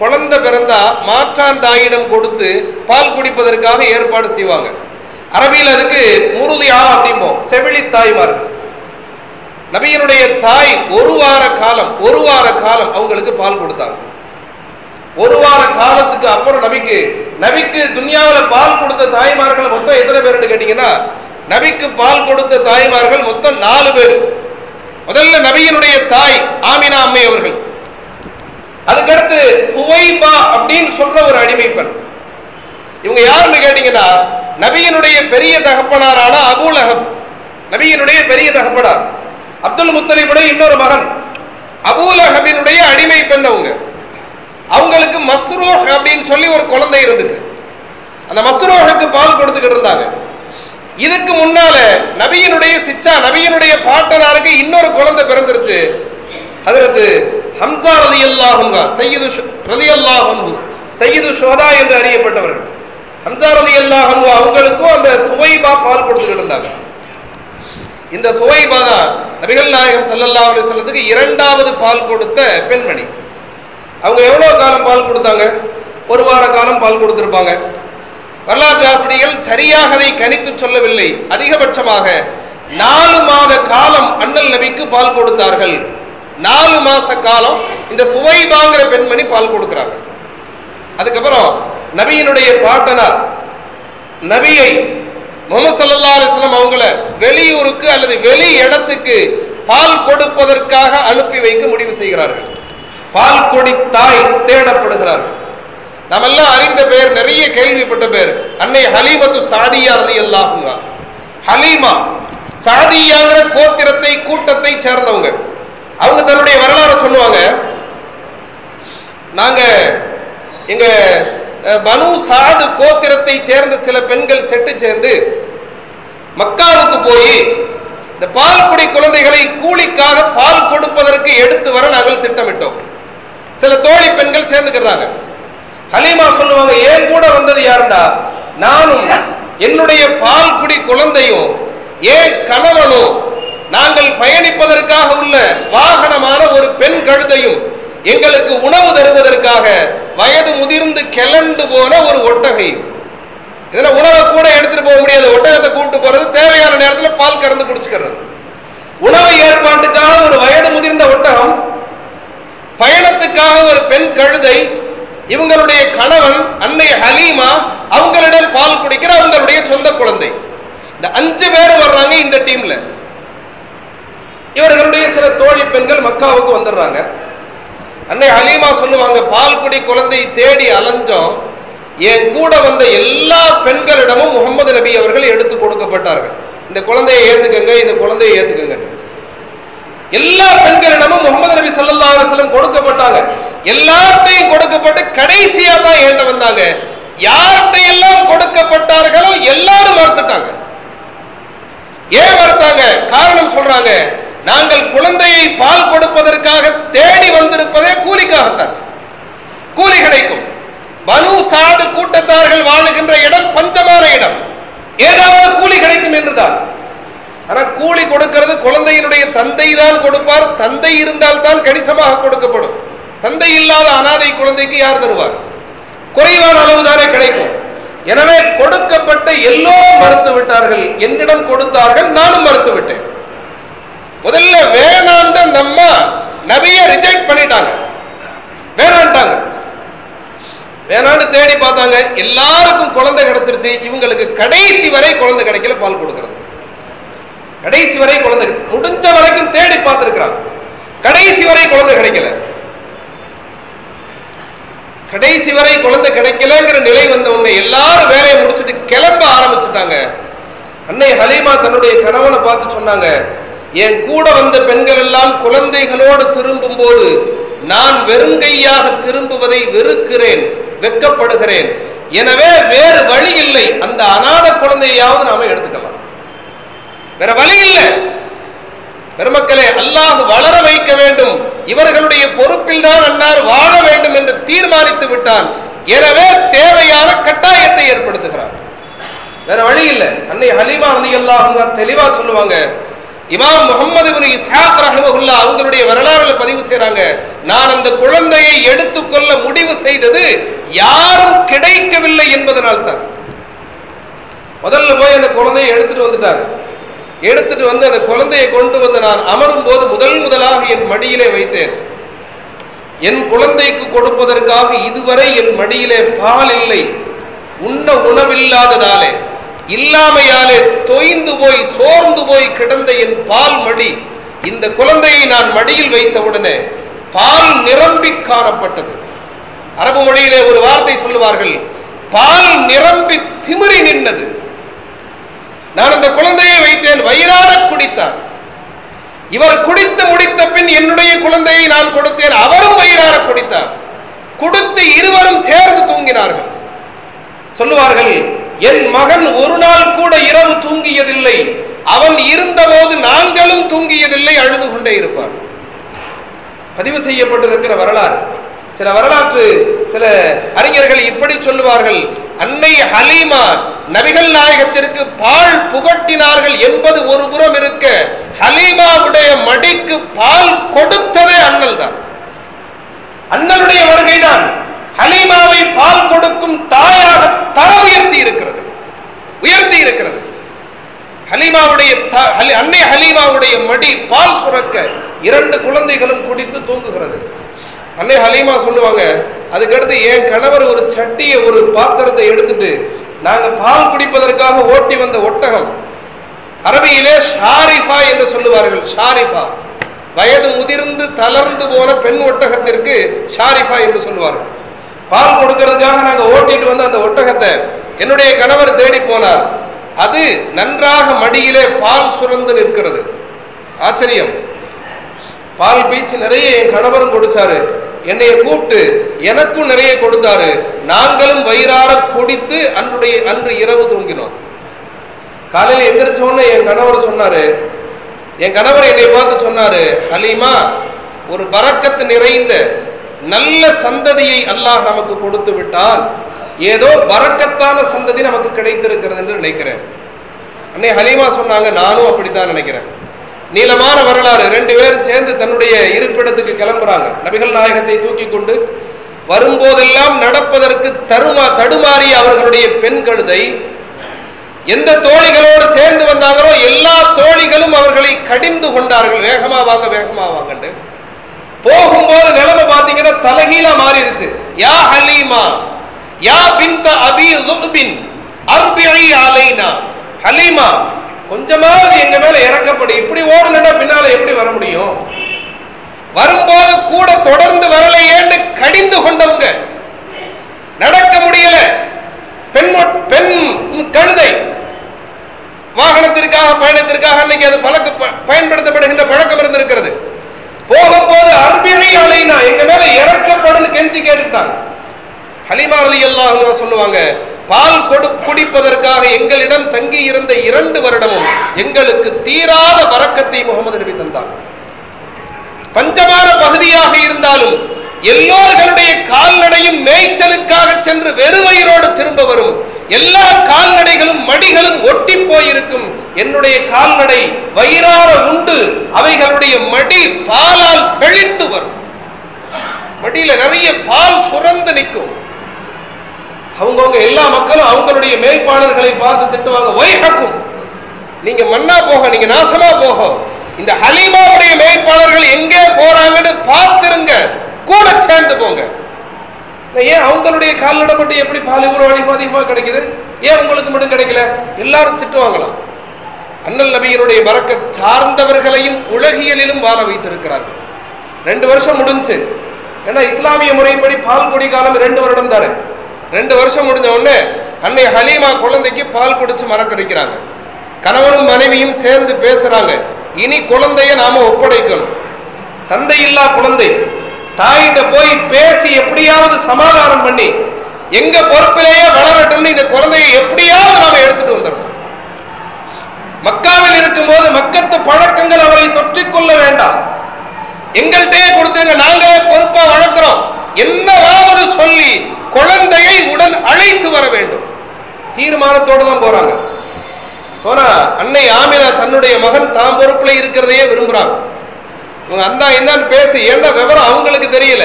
குழந்தை பிறந்தா மாற்றான் தாயிடம் கொடுத்து பால் குடிப்பதற்காக ஏற்பாடு செய்வாங்க. அரபியில் அதுக்கு முருதியா அப்படிம்போம். செவிலித்தாய்மார்கள். நபியினுடைய தாய் ஒரு வார காலம் ஒரு வார காலம் அவங்களுக்கு பால் கொடுத்தாங்க. ஒரு வார காலத்துக்கு அப்புறம் நபிக்கு நபிக்கு துன்யாவில் பால் கொடுத்த தாய்மார்கள் மொத்தம் எத்தனை பேர்னு கேட்டீங்கன்னா நபிக்கு பால் கொடுத்த தாய்மார்கள் மொத்தம் நாலு பேர். முதல்ல நபியினுடைய தாய் ஆமினா அம்மை அவர்கள். அதுக்கடுத்து சுவைபா அப்படின்னு சொல்ற ஒரு அடிமைப்பெண் இவங்க யாருன்னு கேட்டீங்கன்னா நபியினுடைய பெரிய தகப்பனாரான அபூலஹப் நபியினுடைய பெரிய தகப்பனார். அப்துல் முத்தலிபுடைய இன்னொரு மகன். அபூலஹபினுடைய அடிமை பெண் அவங்க அவங்களுக்கு மஸ்ரூஹ் அப்படின்னு சொல்லி ஒரு குழந்தை இருந்துச்சு. அந்த மஸ்ரூஹுக்கு பால் கொடுத்துக்கிட்டு இருந்தாங்க. இதுக்கு முன்னால நபியினுடைய சிச்சா நபியினுடைய பாட்டனாருக்கு இன்னொரு குழந்தை பிறந்துருச்சு. அதற்கு ஹம்சா ரதி அல்லாஹுங்கா சையது ரதி அல்லாஹு சையீது ஷோதா என்று அறியப்பட்டவர்கள். ஹம்சா ரலி அல்லாஹு அவங்களுக்கும் அந்த சுவைபா பால் கொடுத்துக்கிட்டு இருந்தாங்க. இந்த சுவைபா நபிகள் நாயகம் சல்லல்லா அலி சொல்லத்துக்கு இரண்டாவது பால் கொடுத்த பெண்மணி. அவங்க எவ்வளோ காலம் பால் கொடுத்தாங்க? ஒரு வார காலம் பால் கொடுத்துருப்பாங்க. வரலாற்று ஆசிரியர்கள் சரியாக அதை கணித்து சொல்லவில்லை. அதிகபட்சமாக நாலு மாத காலம் அண்ணல் நபிக்கு பால் கொடுத்தார்கள். நாலு மாச காலம் இந்த சுவைபாங்கிற பெண்மணி பால் கொடுக்கிறாங்க. அதுக்கப்புறம் நபியினுடைய பாட்டனார் நபியை முகமது சல்லா அலிஸ்லாம் அவங்கள வெளியூருக்கு அல்லது வெளி இடத்துக்கு பால் கொடுப்பதற்காக அனுப்பி வைக்க முடிவு செய்கிறார்கள். பால் கொடி தாய் தேடப்படுகிறார்கள். நாம் எல்லாம் அறிந்த பேர் நிறைய கேள்விப்பட்ட பேர். அன்னை ஹலீமத்து சாதியா ரதி அல்லாஹுங்க ஹலீமா சாதியாங்கிற கோத்திரத்தை கூட்டத்தை சேர்ந்தவங்க. அவங்க தன்னுடைய வரலாறு சொல்லுவாங்க. நாங்க எங்க பனு சாது கோத்திரத்தை சேர்ந்த சில பெண்கள் செட்டு சேர்ந்து மக்காவுக்கு போய் இந்த பால்குடி குழந்தைகளை கூலிக்காக பால் கொடுப்பதற்கு எடுத்து வர நாங்கள் திட்டமிட்டோம். சில தோழி பெண்கள் சேர்ந்துக்கிறாங்க. ஹலீமா சொல்லுவாங்க ஏன் கூட வந்தது யாருண்டா நானும் என்னுடைய பால்குடி குழந்தையும் ஏன் கணவனும் நாங்கள் பயணிப்பதற்காக உள்ள வாகனமான ஒரு பெண் கழுதையும் எங்களுக்கு உணவு தருவதற்காக வயது முதிர்ந்து கிளண்டு போன ஒரு ஒட்டகை. இதில் உணவை கூட எடுத்துட்டு போக முடியாது. ஒட்டகத்தை கூப்பிட்டு போறது தேவையான நேரத்தில் பால் கறந்து குடிச்சுக்கிறது. உணவு ஏற்பாட்டுக்காக ஒரு வயது முதிர்ந்த ஒட்டகம் பயணத்துக்காக ஒரு பெண் கழுதை இவங்களுடைய கணவன் அன்னை ஹலீமா அவங்களிடம் பால் குடிக்கிற அவங்களுடைய சொந்த குழந்தை. இந்த அஞ்சு பேர் வர்றாங்க இந்த டீம்ல. இவர்களுடைய சில தோழி பெண்கள் மக்காவுக்கு வந்துடுறாங்க. அன்னை அலிமா சொல்லுவாங்க பால்குடி குழந்தை தேடி அலைஞ்சோம். என் கூட வந்த எல்லா பெண்களிடமும் முகமது நபி அவர்கள் எடுத்து கொடுக்கப்பட்டார்கள். இந்த குழந்தையை ஏத்துக்கங்க இந்த குழந்தையை ஏத்துக்கங்க. எல்லா பெண்களிடமும் முகமது நபி ஸல்லல்லாஹு அலைஹி கொடுக்கப்பட்டாங்க. எல்லாத்தையும் கொடுக்கப்பட்டு கடைசியா தான் ஏண்ட வந்தாங்க. யார்கிட்ட எல்லாம் கொடுக்கப்பட்டார்களோ எல்லாரும் மறுத்துட்டாங்க. ஏன் மறுத்தாங்க? காரணம் சொல்றாங்க. நாங்கள் குழந்தையை பால் கொடுப்பதற்காக தேடி வந்திருப்பதே கூலிக்காகத்தான். கூலி கிடைக்கும். பனு சாடு கூட்டத்தார்கள் வாழுகின்ற இடம் பஞ்சமான இடம். ஏதாவது கூலி கிடைக்கும் என்றுதான். ஆனா கூலி கொடுக்கிறது குழந்தையினுடைய தந்தை தான் கொடுப்பார். தந்தை இருந்தால் தான் கணிசமாக கொடுக்கப்படும். தந்தை இல்லாத அனாதை குழந்தைக்கு யார் தருவார்? குறைவான அளவு தானே கிடைக்கும். எனவே கொடுக்கப்பட்ட எல்லோரும் மறுத்து விட்டார்கள் என்னிடம் கொடுத்தார்கள் நானும் மறுத்து விட்டேன் முதல்ல வேணாண்ட தான் நம்ம நபிய ரிஜெக்ட் பண்ணிட்டாங்க. வேணான்ட்டாங்க வேணான்னு தேடி பார்த்தாங்க. எல்லாருக்கும் குழந்தை கிடைச்சிருச்சு. இவங்களுக்கு கடைசி வரை குழந்தை கிடைக்கல பால் கொடுக்கறது. கடைசி வரை குழந்தை முடிஞ்ச வரைக்கும் தேடி பார்த்திருக்கிறாங்க கடைசி வரை குழந்தை கிடைக்கல. கடைசி வரை குழந்தை கிடைக்கலங்கிற நிலை வந்தவங்க எல்லாரும் வேலையை முடிச்சுட்டு கிளம்ப ஆரம்பிச்சுட்டாங்க. அன்னை ஹலீமா தன்னுடைய கணவனை பார்த்து சொன்னாங்க என் கூட வந்த பெண்கள் எல்லாம் குழந்தைகளோடு திரும்பும் போது நான் வெறுங்கையாக திரும்புவதை வெறுக்கிறேன் வெட்கப்படுகிறேன். எனவே வேறு வழி இல்லை. அந்த அநாத குழந்தையாவது நாம எடுத்துக்கலாம். வேற வழி இல்லை. பெருமக்களே அல்லாஹ் வளர வைக்க வேண்டும். இவர்களுடைய பொறுப்பில் தான் அன்னார் வாழ வேண்டும் என்று தீர்மானித்து விட்டான். எனவே தேவையான கட்டாயத்தை ஏற்படுத்துகிறார். வேற வழி இல்லை. அன்னை ஹலீமா வந்து அல்லாஹ் தெளிவா சொல்லுவாங்க இமாம் முகமது பின் இஸ்ஹாக் ரஹமகுல்லா அவங்களுடைய வரலாறுல பதிவு செய்யறாங்க நான் அந்த குழந்தையை எடுத்துக்கொள்ள முடிவு செய்தது யாரும் கிடைக்கவில்லை என்பதனால் தான் முதல்ல போய் அந்த குழந்தையை எடுத்துட்டு வந்துட்டாங்க எடுத்துட்டு வந்து அந்த குழந்தையை கொண்டு வந்து நான் அமரும் போது முதல் முதலாக என் மடியிலே வைத்தேன். என் குழந்தைக்கு கொடுப்பதற்காக இதுவரை என் மடியிலே பால் இல்லை. உண்ண உணவில்லாததாலே. இல்லாமையாலே தொய்ந்து போய் சோர்ந்து போய் கிடந்த என் பால் மடி இந்த குழந்தையை நான் மடியில் வைத்தவுடனே பால் நிரம்பி காணப்பட்டது. அரபு மொழியிலே ஒரு வார்த்தை சொல்லுவார்கள் பால் நிரம்பி திமிரி நின்னது. நான் அந்த குழந்தையை வைத்தேன் வயிறார குடித்தார். இவர் குடித்து முடித்த பின் என்னுடைய குழந்தையை நான் கொடுத்தேன் அவரும் வயிறார குடித்தார். கொடுத்து இருவரும் சேர்ந்து தூங்கினார்கள். சொல்லுவார்கள் என் மகன் ஒரு நாள் கூட இரவு தூங்கியதில்லை. அவன் இருந்தபோது நாங்களும் தூங்கியதில்லை அழுது கொண்டே இருப்பார் பதிவு செய்யப்பட்டிருக்கிற வரலாறு. சில வரலாற்று சில அறிஞர்கள் இப்படி சொல்லுவார்கள். அன்னை ஹலீமா நபிகள் நாயகத்திற்கு பால் புகட்டினார்கள் என்பது ஒரு புறம் இருக்க ஹலீமாவுடைய மடிக்கு பால் கொடுத்ததே அண்ணல் தான். அண்ணனுடைய வருகைதான். ஹலீமாவை பால் கொடுக்கும் தாயாக தர உயர்த்தி இருக்கிறது. உயர்த்தி இருக்கிறது. ஹலீமாவுடைய அன்னை ஹலீமாவுடைய மடி பால் சுரக்க இரண்டு குழந்தைகளும் குடித்து தூங்குகிறது. அன்னை ஹலீமா சொல்லுவாங்க அதுக்கடுத்து என் கணவர் ஒரு சட்டியை ஒரு பாத்திரத்தை எடுத்துட்டு நாங்க பால் குடிப்பதற்காக ஓட்டி வந்த ஒட்டகம். அரபியிலே ஷாரிஃபா என்று சொல்லுவார்கள் ஷாரிஃபா. வயது முதிர்ந்து தளர்ந்து போன பெண் ஒட்டகத்திற்கு ஷாரிஃபா என்று சொல்லுவார்கள். பால் கொடுக்கிறதுக்காக நாங்க ஓட்டிட்டு வந்த அந்த ஒட்டகத்தை என்னுடைய கணவர் தேடி போனார். அது நன்றாக மடியிலே பால் சுரந்து நிற்கிறது. ஆச்சரியம். பால் பீச்சு நிறைய என் கணவரும் கொடுத்தாரு. என்னைய கூப்பிட்டு எனக்கும் நிறைய கொடுத்தாரு. நாங்களும் வயிறார குடித்து அன்றுடைய அன்று இரவு தூங்கினோம். காலையில் எந்திரிச்ச உடனே என் கணவர் சொன்னாரு என் கணவர் என்னை பார்த்து சொன்னாரு ஹலீமா ஒரு பறக்கத்து நிறைந்த நல்ல சந்ததியை அல்லாஹ் நமக்கு கொடுத்து விட்டால் ஏதோ வரக்கத்தான சந்ததி நமக்கு கிடைத்திருக்கிறது என்று நினைக்கிறேன். அன்னை ஹலீமா சொன்னாங்க நானும் அப்படித்தான் நினைக்கிறேன். நீளமான வரலாறு ரெண்டு பேரும் சேர்ந்து தன்னுடைய இருப்பிடத்துக்கு கிளம்புறாங்க. நபிகள் நாயகத்தை தூக்கி கொண்டு வரும்போதெல்லாம் நடப்பதற்கு தருமா தடுமாறிய அவர்களுடைய பெண் கழுதை எந்த தோழிகளோடு சேர்ந்து வந்தாங்களோ எல்லா தோழிகளும் அவர்களை கடிந்து கொண்டார்கள். வேகமா வாங்க வேகமா வாங்கன்னு போகும்போது நிலைமை பார்த்தீங்கன்னா தலகீழா மாறிடுச்சு. யா ஹலீமா யா பின்த அபி லுபின் அர்பிஐ அலைனா. ஹலீமா கொஞ்சமாவது எங்க மேல இறக்கப்படும் இப்படி ஓடணும்னா பின்னால எப்படி வர முடியும்? வரும்போது கூட தொடர்ந்து வரலையேன்னு கடிந்து கொண்டவங்க. நடக்க முடியல. பெண் பெண் கழுதை. வாகனத்திற்காக பயணத்திற்காக அன்னைக்கு அது பழக்க ப- பயன்படுத்தப்படுகின்ற பழக்கம் இருந்திருக்கிறது. போகும்போது அர்பிணை அலைனா எங்க மேல இறக்கப்படும் கெஞ்சி கேட்டுட்டாங்க ஹலிமா ரலி அல்லாஹ் சொல்லுவாங்க பால் கொடு குடிப்பதற்காக எங்களிடம் தங்கி இருந்த இரண்டு வருடமும் எங்களுக்கு தீராத வரக்கத்தை முகமது நபி தந்தார். பஞ்சமான பகுதியாக இருந்தாலும் எல்லோர்களுடைய கால்நடையும் மேய்ச்சலுக்காக சென்று வெறுவயிரோடு திரும்ப வரும் எல்லா கால்நடைகளும் மடிகளும் ஒட்டி போயிருக்கும். என்னுடைய கால்நடை வயிறார உண்டு. அவைகளுடைய மடி பாலால் செழித்து வரும். மடியில நிறைய பால் சுரந்து நிற்கும். அவங்கவுங்க எல்லா மக்களும் அவங்களுடைய மேய்ப்பாளர்களை பார்த்து திட்டுவாங்க வைஹக்கும் நீங்க மண்ணா போக நீங்க நாசமா போக. இந்த ஹலீமாவுடைய மேய்ப்பாளர்கள் எங்கே போறாங்கன்னு பார்த்திருங்க. கூட சேர்ந்து போங்க. ஏன் அவங்களுடைய கால்நடை மட்டும் எப்படி பால் இவ்வளவு அதிகமாக அதிகமாக கிடைக்குது? ஏன் உங்களுக்கு மட்டும் கிடைக்கல? எல்லாரும் திட்டுவாங்களாம். அண்ணல் நபியினுடைய பறக்க சார்ந்தவர்களையும் உலகியலிலும் வாழ வைத்திருக்கிறார்கள். ரெண்டு வருஷம் முடிஞ்சு. ஏன்னா இஸ்லாமிய முறைப்படி பால் குடி காலம் ரெண்டு வருடம் தானே. ரெண்டு வருஷம் முடிஞ்ச உடனே அன்னை ஹலீமா குழந்தைக்கு பால் குடிச்சு மறக்கடிக்கிறாங்க. கணவனும் மனைவியும் சேர்ந்து பேசுறாங்க. இனி குழந்தைய நாம ஒப்படைக்கணும். தந்தை இல்லா குழந்தை. தாயிட்ட போய் பேசி எப்படியாவது சமாதானம் பண்ணி எங்க பொறுப்பிலேயே வளரட்டும்னு இந்த குழந்தையை எப்படியாவது நாம எடுத்துட்டு வந்துடும் மக்காவில் இருக்கும்போது மக்கத்து பழக்கங்கள் அவரை தொற்றிக்கொள்ள வேண்டாம். எங்கள்கிட்டயே கொடுத்துருங்க நாங்களே பொறுப்பா வளர்க்கிறோம். என்னவாவது சொல்லி குழந்தையை உடன் அழைத்து வர வேண்டும். தீர்மானத்தோடு தான் போறாங்க. போனா அன்னை ஆமிரா தன்னுடைய மகன் தாம் பொறுப்புல இருக்கிறதையே விரும்புறாங்க. இவங்க அந்த என்னன்னு பேசி என்ன விவரம் அவங்களுக்கு தெரியல?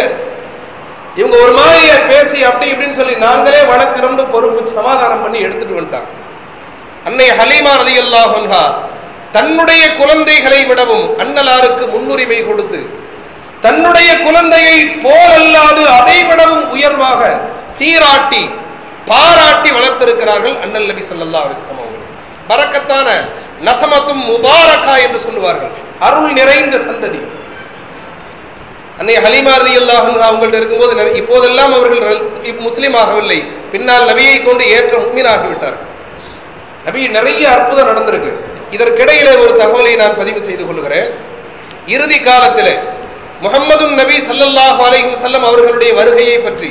இவங்க ஒரு மாதிரிய பேசி அப்படி இப்படின்னு சொல்லி நாங்களே வளர்க்கிறோம்னு பொறுப்பு சமாதானம் பண்ணி எடுத்துட்டு வந்துட்டாங்க. அன்னை ஹலீமா ரதி அன்ஹா தன்னுடைய குழந்தைகளை விடவும் அன்னலாருக்கு முன்னுரிமை கொடுத்து தன்னுடைய குழந்தையை போலல்லாது அதை விடவும் உயர்வாக சீராட்டி பாராட்டி வளர்த்திருக்கிறார்கள் அண்ணல் நபி ஸல்லல்லாஹு அலைஹி அவர்கள். பறக்கத்தான நசமத்தும் முபாரக்கா என்று சொல்லுவார்கள். அருள் நிறைந்த சந்ததி. அன்னை ஹலீமா ரலியல்லாஹு அன்ஹா அவங்கள்ட்ட இருக்கும்போது இப்போதெல்லாம் அவர்கள் முஸ்லீம் ஆகவில்லை. பின்னால் நபியை கொண்டு ஏற்ற முக்மீனாகி ஆகிவிட்டார்கள். நபி நிறைய அற்புதம் நடந்திருக்கு. இதற்கிடையிலே ஒரு தகவலை நான் பதிவு செய்து கொள்கிறேன். இறுதி காலத்திலே முகம்மது நபி சல்லல்லாஹு அலைஹி செல்லம் அவர்களுடைய வருகையை பற்றி.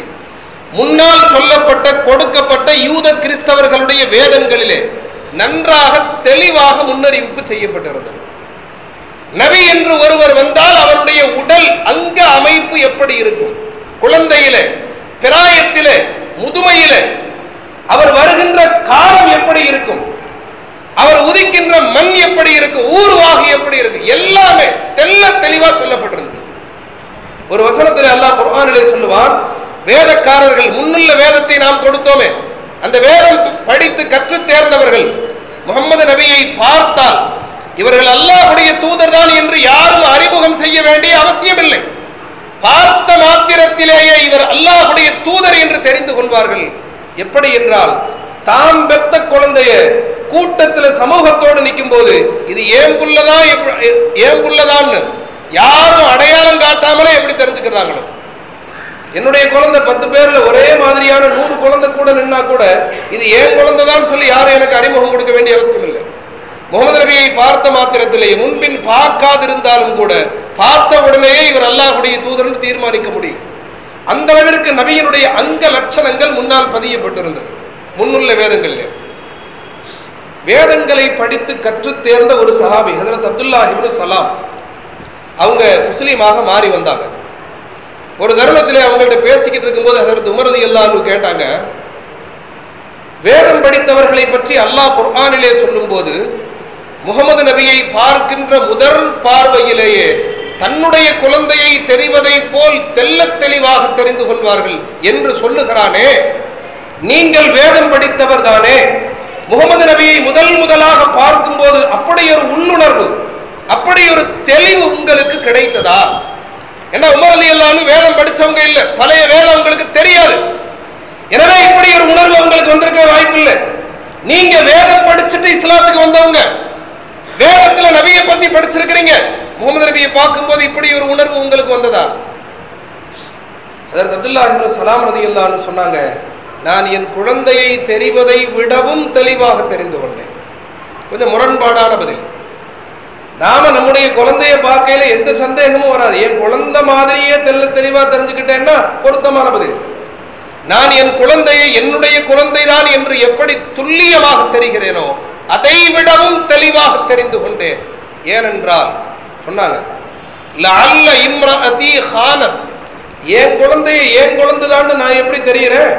முன்னால் சொல்லப்பட்ட கொடுக்கப்பட்ட யூத கிறிஸ்தவர்களுடைய வேதங்களிலே நன்றாக தெளிவாக முன்னறிவிப்பு செய்யப்பட்டிருந்தது. நபி என்று ஒருவர் வந்தால் அவருடைய உடல் அங்க அமைப்பு எப்படி இருக்கும்? குழந்தையிலே பிராயத்தில முதுமையிலே அவர் வருகின்ற காலம் எப்படி இருக்கும்? அவர் உதிக்கின்ற மண் எப்படி இருக்கு ஊர்வாகி எப்படி இருக்கு? எல்லாமே தெல்ல தெளிவா சொல்லப்பட்டிருந்துச்சு. ஒரு வசனத்தில் அல்லாஹ் குர்ஆனிலே சொல்லுவார் வேதக்காரர்கள் முன்னுள்ள வேதத்தை நாம் கொடுத்தோமே அந்த வேதம் படித்து கற்று தேர்ந்தவர்கள் முகமது நபியை பார்த்தால் இவர்கள் அல்லாஹுடைய தூதர் தான் என்று யாரும் அறிமுகம் செய்ய வேண்டிய அவசியமில்லை. பார்த்த மாத்திரத்திலேயே இவர் அல்லாஹுடைய தூதர் என்று தெரிந்து கொள்வார்கள். எப்படி என்றால் தாம் பெத்த குழந்தைய கூட்டத்தில் சமூகத்தோடு நிற்கும் போது இது ஏன் புள்ளதா எப்ப- ஏன் புள்ளதான்னு யாரும் அடையாளம் காட்டாமலே எப்படி தெரிஞ்சுக்கிறாங்களோ. என்னுடைய குழந்தை பத்து பேர்ல ஒரே மாதிரியான நூறு குழந்தை கூட நின்னா கூட இது ஏன் குழந்தை தான் சொல்லி யாரும் எனக்கு அறிமுகம் கொடுக்க வேண்டிய அவசியம் இல்லை. முகமது நபியை பார்த்த மாத்திரத்திலேயே முன்பின் பார்க்காதிருந்தாலும் கூட பார்த்த உடனேயே இவர் அல்லாஹுடைய தூதர்னு தீர்மானிக்க முடியும். அந்த அளவிற்கு நபியினுடைய அங்க லட்சணங்கள் முன்னால் பதியப்பட்டிருந்தது. முன்னுள்ள வேதங்களிலே. வேதங்களை படித்து கற்று தேர்ந்த ஒரு சஹாபி ஹசரத் அப்துல்லா இப்னு சலாம் அவங்க முஸ்லீமாக மாறி வந்தாங்க. ஒரு தருணத்திலே அவங்கள்ட்ட பேசிக்கிட்டு இருக்கும்போது ஹஜரத் உமரது எல்லாரும் கேட்டாங்க வேதம் படித்தவர்களை பற்றி அல்லாஹ் குர்ஆனிலே சொல்லும்போது முகமது நபியை பார்க்கின்ற முதல் பார்வையிலேயே தன்னுடைய குழந்தையை தெரிவதை போல் தெல்ல தெளிவாக தெரிந்து கொள்வார்கள் என்று சொல்லுகிறானே. நீங்கள் வேதம் படித்தவர் தானே. முகமது நபியை முதல் முதலாக பார்க்கும்போது அப்படி ஒரு உள்ளுணர்வு அப்படி ஒரு தெளிவு உங்களுக்கு கிடைத்ததா? ஏன்னா உமர் அலி அல்லான்னு வேதம் படிச்சவங்க இல்ல. பழைய வேதம் உங்களுக்கு தெரியாது. எனவே இப்படி ஒரு உணர்வு உங்களுக்கு வந்திருக்க வாய்ப்பு இல்லை. நீங்க வேதம் படிச்சுட்டு இஸ்லாத்துக்கு வந்தவங்க வேதத்துல நபியை பத்தி படிச்சிருக்கிறீங்க முகமது நபியை பார்க்கும்போது இப்படி ஒரு உணர்வு உங்களுக்கு வந்ததா? அதற்கு அப்துல்லா இப்னு சலாம் ரதியல்லான்னு சொன்னாங்க நான் என் குழந்தையை தெரிவதை விடவும் தெளிவாக தெரிந்து கொண்டேன். கொஞ்சம் முரண்பாடான பதில். நாம நம்முடைய குழந்தைய பார்க்கையில எந்த சந்தேகமும் வராது. என் குழந்தை மாதிரியே தெல்ல தெளிவா தெரிஞ்சுக்கிட்டேன்னா பொருத்தமான பதில். நான் என் குழந்தையை என்னுடைய குழந்தைதான் என்று எப்படி துல்லியமாக தெரிகிறேனோ அதை விடவும் தெளிவாக தெரிந்து கொண்டேன். ஏனென்றால் சொன்னாங்க என் குழந்தையை என் குழந்தைதான் நான் எப்படி தெரிகிறேன்?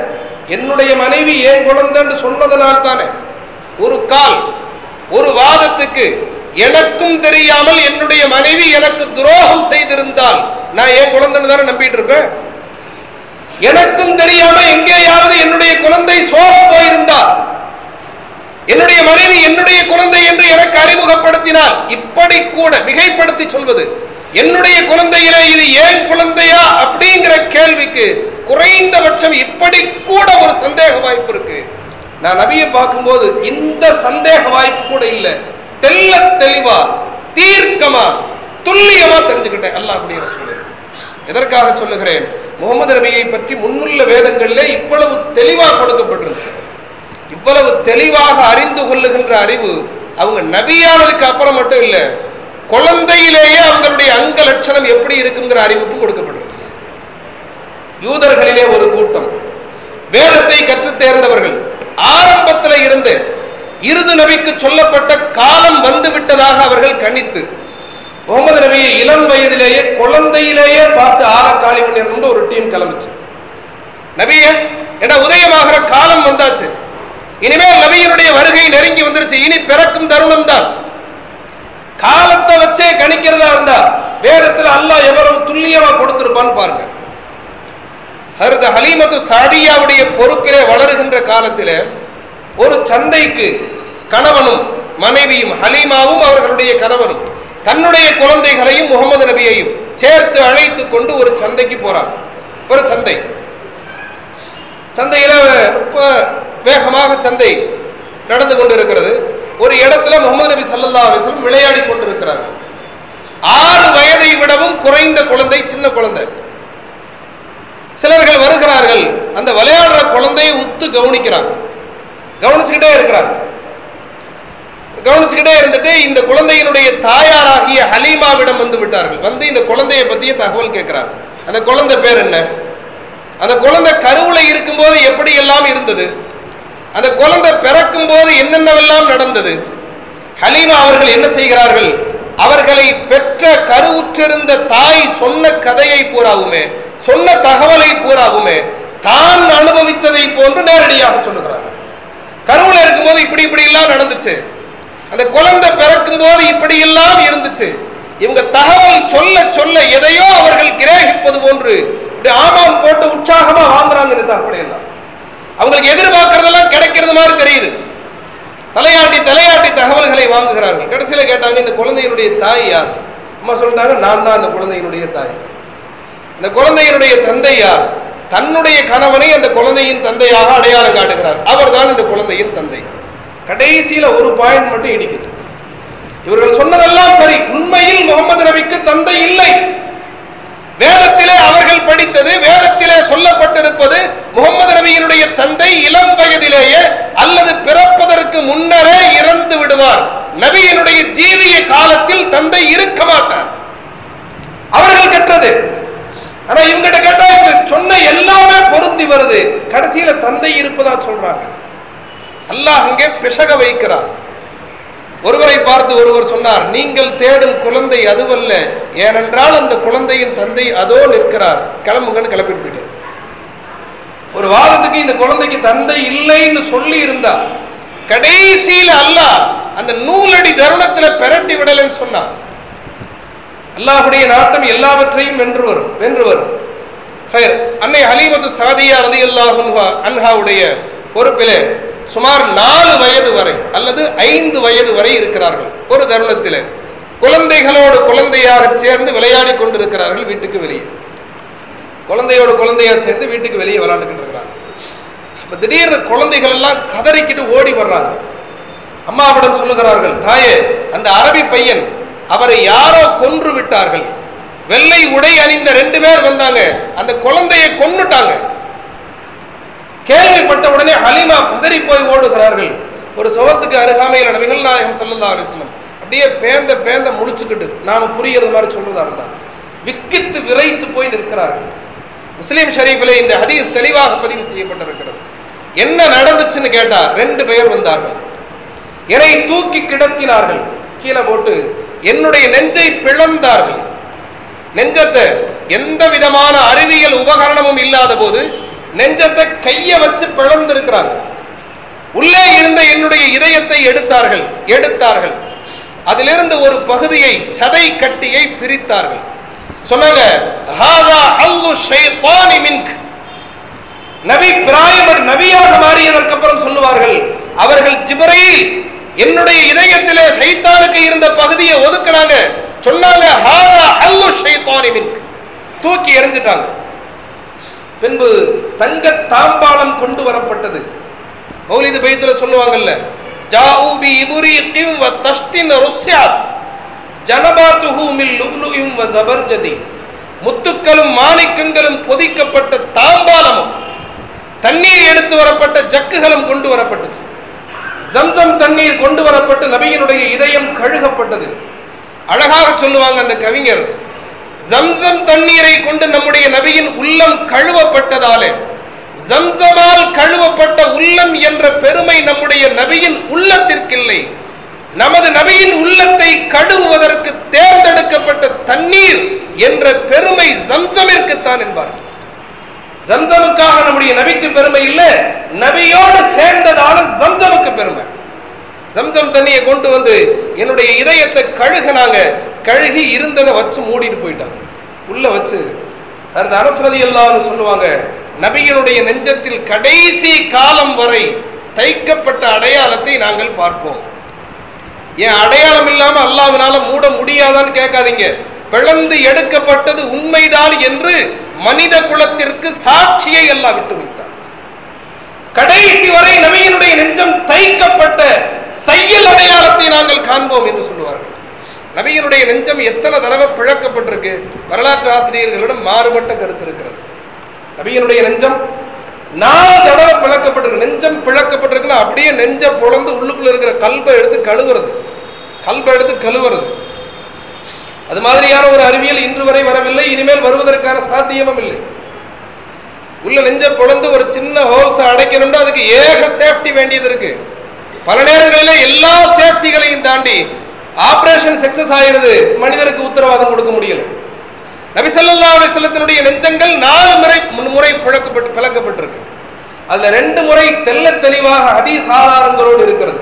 என்னுடைய மனைவி என் குழந்தைன்னு சொன்னதனால் தானே ஒரு கால் ஒரு வாதத்துக்கு எனக்கும் தெரியாமல் என்னுடைய மனைவி எனக்கு துரோகம் செய்திருந்தால் நான் என் குழந்தைன்னு தானே நம்பிட்டு இருப்பேன்? எனக்கும் தெரியாம எங்கேயாவது என்னுடைய குழந்தை சோர போயிருந்தால் என்னுடைய மனைவி என்னுடைய குழந்தை என்று எனக்கு அறிமுகப்படுத்தினால் இப்படி கூட மிகைப்படுத்தி சொல்வது என்னுடைய குழந்தையிலே இது ஏன் குழந்தையா அப்படிங்கிற கேள்விக்கு குறைந்தபட்சம் இப்படி கூட ஒரு சந்தேக வாய்ப்பு இருக்கு. நான் நபியை பார்க்கும்போது இந்த சந்தேக வாய்ப்பு கூட இல்லை. தெல்ல தெளிவா தீர்க்கமா துல்லியமா தெரிஞ்சுக்கிட்டேன். அல்லாஹ்வுடைய ரசூலே. எதற்காக சொல்லுகிறேன்? முகமது நபியை பற்றி முன்னுள்ள வேதங்களிலே இவ்வளவு தெளிவாக கொடுக்கப்பட்டிருந்துச்சு. இவ்வளவு தெளிவாக அறிந்து கொள்ளுகின்ற அறிவு அவங்க நபியானதுக்கு அப்புறம் மட்டும் இல்லை குழந்தையிலேயே அவங்களுடைய அங்க லட்சணம் எப்படி இருக்குங்கிற அறிவிப்பு கொடுக்கப்பட்டிருந்துச்சு. யூதர்களிலே ஒரு கூட்டம். வேதத்தை கற்றுத் தேர்ந்தவர்கள் ஆரம்பத்தில் இருந்து இறுதி நபிக்கு சொல்லப்பட்ட காலம் வந்து விட்டதாக அவர்கள் கணித்து முகமது நபியை இளம் வயதிலேயே குழந்தையிலேயே பார்த்து ஆற காலி பண்ணிடணும்னு ஒரு டீம் கிளம்பிச்சு. நபிய என உதயமாகிற காலம் வந்தாச்சு. இனிமேல் நபியினுடைய வருகை நெருங்கி வந்துருச்சு. இனி பிறக்கும் தருணம் தான். காலத்தை வச்சே கணிக்கிறதா இருந்தா வேதத்தில் அல்லாஹ் எவரும் துல்லியமா கொடுத்திருப்பான்னு பாருங்க. ஹருத ஹலீமத்து சாதியாவுடைய பொறுப்பிலே வளருகின்ற காலத்திலே ஒரு சந்தைக்கு கணவனும் மனைவியும் ஹலீமாவும் அவர்களுடைய கணவனும் தன்னுடைய குழந்தைகளையும் முகமது நபியையும் சேர்த்து அழைத்து கொண்டு ஒரு சந்தைக்கு போறாங்க. ஒரு சந்தை. சந்தையில வேகமாக சந்தை நடந்து கொண்டு இருக்கிறது ஒரு இடத்துல முகமது நபி ஸல்லல்லாஹு அலைஹி விளையாடி கொண்டிருக்கிறாங்க. ஆறு வயதை விடவும் குறைந்த குழந்தை சின்ன குழந்தை. சிலர்கள் வருகிறார்கள். அந்த விளையாடுற குழந்தையை உத்து கவனிக்கிறாங்க. கவனிச்சுக்கிட்டே இருக்கிறாங்க கவனிச்சுக்கிட்டே இருந்துட்டு இந்த குழந்தையினுடைய தாயாராகிய ஹலீமாவிடம் வந்து விட்டார்கள். வந்து இந்த குழந்தையை பத்திய தகவல் கேட்கிறாங்க அந்த குழந்தை பேர் என்ன? அந்த குழந்தை கருவுல இருக்கும்போது எப்படி எல்லாம் இருந்தது? அந்த குழந்தை பிறக்கும் போது என்னென்னவெல்லாம் நடந்தது? ஹலீமா அவர்கள் என்ன செய்கிறார்கள்? அவர்களை பெற்ற கருவுற்றிருந்த தாய் சொன்ன கதையை பூராவுமே சொன்ன தகவலை பூராவுமே தான் அனுபவித்ததை போன்று நேரடியாக சொல்லுகிறார்கள். கருவுல இருக்கும்போது இப்படி இப்படி எல்லாம் நடந்துச்சு. அந்த குழந்தை பிறக்கும் போது இப்படி எல்லாம் இருந்துச்சு. இவங்க தகவல் சொல்ல சொல்ல எதையோ அவர்கள் கிரேகிப்பது போன்று இப்படி ஆமாம் போட்டு உற்சாகமா வாங்குறாங்க இந்த தகவலை எல்லாம். அவங்களுக்கு எதிர்பார்க்கறதெல்லாம் கிடைக்கிறது மாதிரி தெரியுது. தலையாட்டி தலையாட்டி தகவல்களை வாங்குகிறார்கள். கடைசியில கேட்டாங்க இந்த குழந்தையினுடைய தாய் யார்? அம்மா சொல்லிட்டாங்க நான் தான் அந்த குழந்தையினுடைய தாய். இந்த குழந்தையினுடைய தந்தை யார்? தன்னுடைய கணவனை அந்த குழந்தையின் தந்தையாக அடையாளம் காட்டுகிறார். அவர்தான் இந்த குழந்தையின் தந்தை. கடைசியில ஒரு பாயிண்ட் மட்டும் இடிக்குது. இவர்கள் சொன்னதெல்லாம் சரி. உண்மையில் முகமது நபிக்கு தந்தை இல்லை. வேதத்திலே அவர்கள் படித்தது வேதத்திலே சொல்லப்பட்டிருப்பது முகமது நபியினுடைய தந்தை இளம் வயதிலேயே அல்லது பிறப்பதற்கு முன்னரே இறந்து விடுவார். நபியினுடைய ஜீவிய காலத்தில் தந்தை இருக்க மாட்டார். அவர்கள் கற்றது ஆனா இவங்கிட்ட கேட்டா இவங்க சொன்ன எல்லாமே பொருந்தி வருது. கடைசியில தந்தை இருப்பதா சொல்றாங்க. அல்லாஹ் அங்கே பிசக வைக்கிறார். ஒருவரை பார்த்து ஒருவர் சொன்னார் நீங்கள் தேடும் குழந்தை அதுவல்ல. ஏனென்றால் அந்த குழந்தையின் தந்தை அதோ நிற்கிறார். கிளம்புங்கன்னு கிளப்பிட்டு போயிட்டார். ஒரு வாரத்துக்கு இந்த குழந்தைக்கு தந்தை இல்லைன்னு சொல்லி இருந்தா கடைசியில அல்லாஹ் அந்த நூலடி தருணத்துல பெரட்டி விடலன்னு சொன்னான் அல்லாஹுடைய நாட்டம் எல்லாவற்றையும் வென்று வரும் வென்று வரும். அன்னை ஹலீமத்து சாதியா ரதி அல்லாஹ் அன்ஹாவுடைய பொறுப்பிலே சுமார் நாலு வயது வரை அல்லது ஐந்து வயது வரை இருக்கிறார்கள். ஒரு தருணத்திலே. குழந்தைகளோடு குழந்தையாக சேர்ந்து விளையாடி கொண்டிருக்கிறார்கள் வீட்டுக்கு வெளியே. குழந்தையோட குழந்தையாக சேர்ந்து வீட்டுக்கு வெளியே விளையாண்டுக்கிட்டு இருக்கிறாங்க அப்போ திடீர்னு குழந்தைகள் எல்லாம் கதறிக்கிட்டு ஓடி வர்றாங்க. அம்மாவிடம் சொல்லுகிறார்கள் தாயே அந்த அரபி பையன் அவரை யாரோ கொன்று விட்டார்கள். வெள்ளை உடை அணிந்த ரெண்டு பேர் வந்தாங்க. அந்த குழந்தையை கொன்னுட்டாங்க. கேள்விப்பட்ட உடனே ஹலிமா பதறி போய் ஓடுகிறார்கள். ஒரு சுவத்துக்கு அருகாமையில் நபிகள் நாயகம் ஸல்லல்லாஹு அலைஹி அப்படியே பேந்த பேந்த முழிச்சுக்கிட்டு நாம புரியறது மாதிரி சொல்றதா இருந்தா? விக்கித்து விரைத்து போய் நிற்கிறார்கள். முஸ்லீம் ஷரீஃபிலே இந்த ஹதீஸ் தெளிவாக பதிவு செய்யப்பட்டிருக்கிறது. என்ன நடந்துச்சுன்னு கேட்டா ரெண்டு பேர் வந்தார்கள். என்னை தூக்கி கிடத்தினார்கள். கீழே போட்டு என்னுடைய நெஞ்சை பிளந்தார்கள். நெஞ்சத்தை எந்த விதமான அறிவியல் உபகரணமும் இல்லாத போது நெஞ்சத்தை கைய வச்சு பிளந்திருக்கிறாங்க. உள்ளே இருந்த என்னுடைய இதயத்தை எடுத்தார்கள் எடுத்தார்கள். அதிலிருந்து ஒரு பகுதியை சதை கட்டியை பிரித்தார்கள். சொன்னாங்க நபி பிராயமர் நபியாக மாறியதற்கு அப்புறம் சொல்லுவார்கள் அவர்கள் ஜிபரையில் என்னுடைய இதயத்திலே ஷைத்தானுக்கு இருந்த பகுதியை ஒதுக்குனாங்க. சொன்னாங்க அல்லு தூக்கி எறிஞ்சிட்டாங்க. பின்பு தங்க தாம்பாளம் கொண்டு வரப்பட்டது. மௌலிது பைத்துல சொல்லுவாங்கல்ல ஜாஊ இபுரீகிம் வ தஷ்தின் ருஸ்யாத் ஜனபாத்துஹு மில் லுப்லுஇம் வ ஜபர்ஜதி. முத்துக்களும் மாணிக்கங்களும் பொதிக்கப்பட்ட தாம்பாலமும் தண்ணீர் எடுத்து வரப்பட்ட ஜக்குகளும் கொண்டு வரப்பட்டுச்சு. ஜம்சம் தண்ணீர் கொண்டு வரப்பட்டு நபியினுடைய இதயம் கழுகப்பட்டது. அழகாக சொல்லுவாங்க அந்த கவிஞர் ஜம்சம் தண்ணீரை கொண்டு நம்முடைய நபியின் உள்ளம் கழுவப்பட்டதாலே ஜம்சமால் கழுவப்பட்ட உள்ளம் என்ற பெருமை நம்முடைய நபியின் உள்ளத்திற்கில்லை. நமது நபியின் உள்ளத்தை கழுவுவதற்கு தேர்ந்தெடுக்கப்பட்ட தண்ணீர் என்ற பெருமை ஜம்சமிற்குத்தான் என்பார்கள். ஜம்சமுக்காக நம்முடைய நபிக்கு பெருமை இல்லை நபியோடு சேர்ந்ததால ஜம்சமுக்கு பெருமை. ஜம்சம் தண்ணியை கொண்டு வந்து என்னுடைய இதயத்தை கழுகுனாங்க கழுகி இருந்ததை வச்சு மூடிட்டு போயிட்டாங்க. உள்ள வச்சு அடுத்த அரசரதி எல்லாரும் சொல்லுவாங்க நபியினுடைய நெஞ்சத்தில் கடைசி காலம் வரை தைக்கப்பட்ட அடையாளத்தை நாங்கள் பார்ப்போம். ஏன் அடையாளம் இல்லாம அல்லாவினால மூட முடியாதான்னு கேட்காதீங்க. பிளந்து எடுக்கப்பட்டது உண்மைதான் என்று மனித குலத்திற்கு சாட்சியை எல்லாம் விட்டு வைத்தார். கடைசி வரை நபியினுடைய நெஞ்சம் தைக்கப்பட்ட தையல் அடையாளத்தை நாங்கள் காண்போம் என்று சொல்லுவார்கள். நபியினுடைய நெஞ்சம் எத்தனை தடவை பிழக்கப்பட்டிருக்கு வரலாற்று ஆசிரியர்களிடம் மாறுபட்ட கருத்து இருக்கிறது. நபியினுடைய நெஞ்சம் நாலு தடவை பிளக்கப்பட்டிருக்கு. நெஞ்சம் பிளக்கப்பட்டிருக்குன்னா அப்படியே நெஞ்ச பொழந்து உள்ளுக்குள்ள இருக்கிற கல்பை எடுத்து கழுவுறது. கல்பை எடுத்து கழுவுறது. அது மாதிரியான ஒரு அறிவியல் இன்று வரை வரவில்லை இனிமேல் வருவதற்கான சாத்தியமும் இல்லை. உள்ள நெஞ்ச குழந்து ஒரு சின்ன ஹோல்ஸ் அடைக்கணும்னா அதுக்கு ஏக சேஃப்டி வேண்டியது இருக்கு. பல நேரங்களில் எல்லா சேஃப்டிகளையும் தாண்டி ஆபரேஷன் சக்சஸ் ஆயிடுது மனிதருக்கு உத்தரவாதம் கொடுக்க முடியல. நபிசல்லா ஸல்லல்லாஹு நெஞ்சங்கள் நாலு முறை முறை புழக்கப்பட்டு பிளக்கப்பட்டிருக்கு. அதுல ரெண்டு முறை தெல்ல தெளிவாக ஹதீஸ் ஆதாரங்களோடு இருக்கிறது.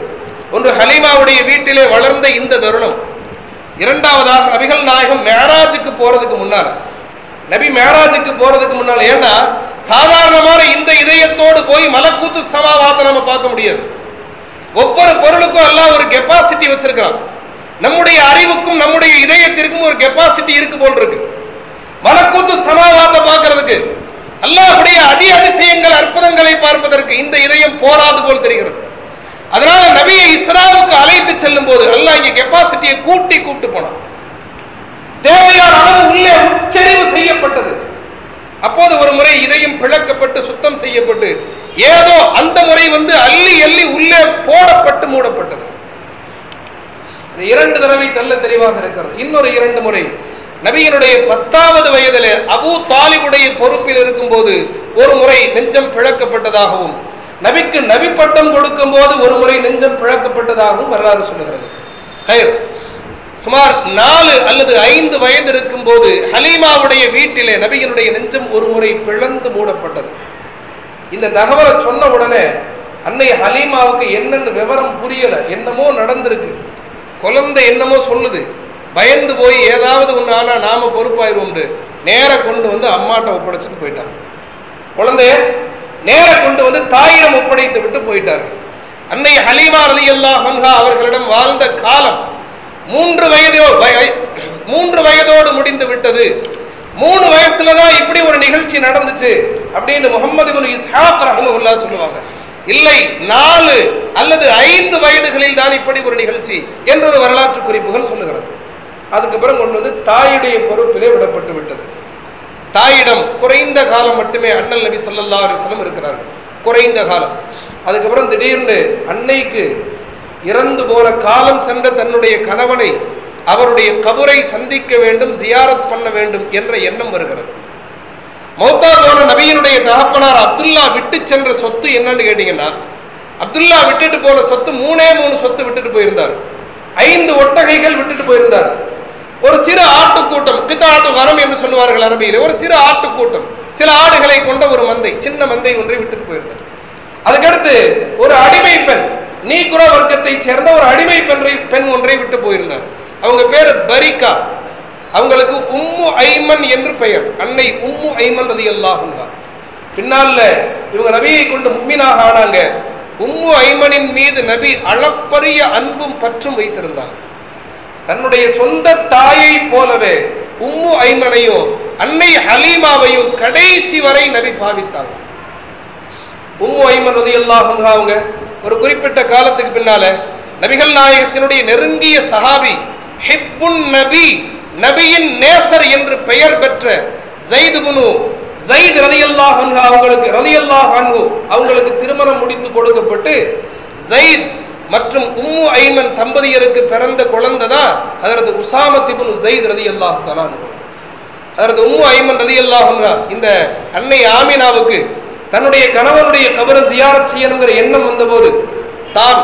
ஒன்று ஹலீமாவுடைய வீட்டிலே வளர்ந்த இந்த தருணம். இரண்டாவதாக நபிகள் நாயகம் மேராஜுக்கு போறதுக்கு முன்னால நபி மேராஜுக்கு போறதுக்கு முன்னால ஏன்னா சாதாரணமான இந்த இதயத்தோடு போய் மலக்கூத்து சமாவாத்தை நம்ம பார்க்க முடியாது. ஒவ்வொரு பொருளுக்கும் எல்லாம் ஒரு கெப்பாசிட்டி வச்சிருக்கிறான். நம்முடைய அறிவுக்கும் நம்முடைய இதயத்திற்கும் ஒரு கெப்பாசிட்டி இருக்கு போல் இருக்கு மலக்கூத்து பார்க்கறதுக்கு எல்லாம் அல்லாஹ்வுடைய அதி அதிசயங்கள் அற்புதங்களை பார்ப்பதற்கு இந்த இதயம் போராது போல் தெரிகிறது. அதனால நபியை இஸ்ராவுக்கு அழைத்து செல்லும் போது அல்லாஹ் இங்க கெப்பாசிட்டியை கூட்டி கூட்டு போனான். தேவையான அளவு உள்ளே உச்சரிவு செய்யப்பட்டது. அப்போது ஒரு முறை இதையும் பிளக்கப்பட்டு சுத்தம் செய்யப்பட்டு ஏதோ அந்த முறை வந்து அள்ளி அள்ளி உள்ளே போடப்பட்டு மூடப்பட்டது. இரண்டு தடவை தள்ள தெளிவாக இருக்கிறது. இன்னொரு இரண்டு முறை நபியினுடைய பத்தாவது வயதிலே அபூ தாலிபுடைய பொறுப்பில் இருக்கும்போது ஒரு முறை நெஞ்சம் பிளக்கப்பட்டதாகவும் நபிக்கு நபி பட்டம் கொடுக்கும் போது ஒரு முறை நெஞ்சம் பிழக்கப்பட்டதாகவும் வரலாறு சொல்லுகிறது. கயிறு சுமார் நாலு அல்லது ஐந்து வயது இருக்கும் போது ஹலீமாவுடைய வீட்டிலே நபியினுடைய நெஞ்சம் ஒரு முறை பிளந்து மூடப்பட்டது. இந்த தகவலை சொன்ன உடனே அன்னை ஹலீமாவுக்கு என்னென்னு விவரம் புரியல. என்னமோ நடந்திருக்கு. குழந்தை என்னமோ சொல்லுது. பயந்து போய் ஏதாவது ஒன்று ஆனா நாம பொறுப்பாயிருவோம்னு நேர கொண்டு வந்து அம்மாட்ட ஒப்படைச்சிட்டு போயிட்டாங்க குழந்தைய நேர கொண்டு வந்து தாயிடம் ஒப்படைத்து விட்டு போயிட்டார். அன்னை ஹலீமா ரலி அல்லாஹ் அவர்களிடம் வாழ்ந்த காலம் மூன்று வயதோ வய- மூன்று வயதோடு முடிந்து விட்டது. மூணு வயசுல தான் இப்படி ஒரு நிகழ்ச்சி நடந்துச்சு அப்படின்னு முகமது பின் இஸ்ஹாப் ரஹமுல்லா சொல்லுவாங்க. இல்லை நாலு அல்லது ஐந்து வயதுகளில் தான் இப்படி ஒரு நிகழ்ச்சி என்ற ஒரு வரலாற்று குறிப்புகள் சொல்லுகிறது. அதுக்கப்புறம் கொண்டு வந்து தாயுடைய பொறுப்பிலே விடப்பட்டு விட்டது. தாயிடம் குறைந்த காலம் மட்டுமே அண்ணல் நபி சொல்லல்லா அலைஹி இருக்கிறார்கள். குறைந்த காலம். அதுக்கப்புறம் திடீர்னு அன்னைக்கு இறந்து போன காலம் சென்ற தன்னுடைய கணவனை அவருடைய கபரை சந்திக்க வேண்டும் ஜியாரத் பண்ண வேண்டும் என்ற எண்ணம் வருகிறது. மௌத்தா போன நபியினுடைய தகப்பனார் அப்துல்லா விட்டு சென்ற சொத்து என்னன்னு கேட்டீங்கன்னா அப்துல்லா விட்டுட்டு போன சொத்து மூணே மூணு சொத்து விட்டுட்டு போயிருந்தார். ஐந்து ஒட்டகைகள் விட்டுட்டு போயிருந்தார். ஒரு சிறு ஆட்டுக்கூட்டம் கித்தாட்டு வரம் என்று சொல்லுவார்கள் அரபியில் ஒரு சிறு ஆட்டுக்கூட்டம். சில ஆடுகளை கொண்ட ஒரு மந்தை சின்ன மந்தை ஒன்றை விட்டுட்டு போயிருந்தார் அதுக்கடுத்து ஒரு அடிமை பெண் நீக்குரோ வர்க்கத்தை சேர்ந்த ஒரு அடிமை பெண்ணை பெண் ஒன்றை விட்டு போயிருந்தார். அவங்க பேர் பரிகா அவங்களுக்கு உம்மு ஐமன் என்று பெயர். அன்னை உம்மு ஐமன் ரதி அல்லாஹுங்கா பின்னால இவங்க நபியை கொண்டு முக்மினாக ஆனாங்க. உம்மு ஐமனின் மீது நபி அளப்பரிய அன்பும் பற்றும் வைத்திருந்தாங்க. தன்னுடைய சொந்த தாயை போலவே உம்மு ஐமனையும் அன்னை ஹலீமாவையும் கடைசி வரை நபி பாவித்தாங்க உம்மு ஐமன் ரதியல்லாஹு அவங்க ஒரு குறிப்பிட்ட காலத்துக்கு பின்னால நபிகள் நாயகத்தினுடைய நெருங்கிய சஹாபி ஹிப்புன் நபி நபியின் நேசர் என்று பெயர் பெற்ற ஜெயிது புனு ஜைத் ரலியல்லாஹு அவங்களுக்கு ரதியல்லாஹ் அவங்களுக்கு திருமணம் முடித்து கொடுக்கப்பட்டு ஜெயித் மற்றும் உம்மு ஐமன் தம்பதியருக்கு பிறந்த குழந்தை தான் அதற்கு உசாமத் இப்னு ஜைத் ரலியல்லாஹு தஆலா உம்மு ஐமன் ரதி அன்ஹா இந்த அன்னை ஆமினாவுக்கு தன்னுடைய கணவனுடைய கபரை ஜியாரத் செய்யணுங்கிற எண்ணம் வந்தபோது தான்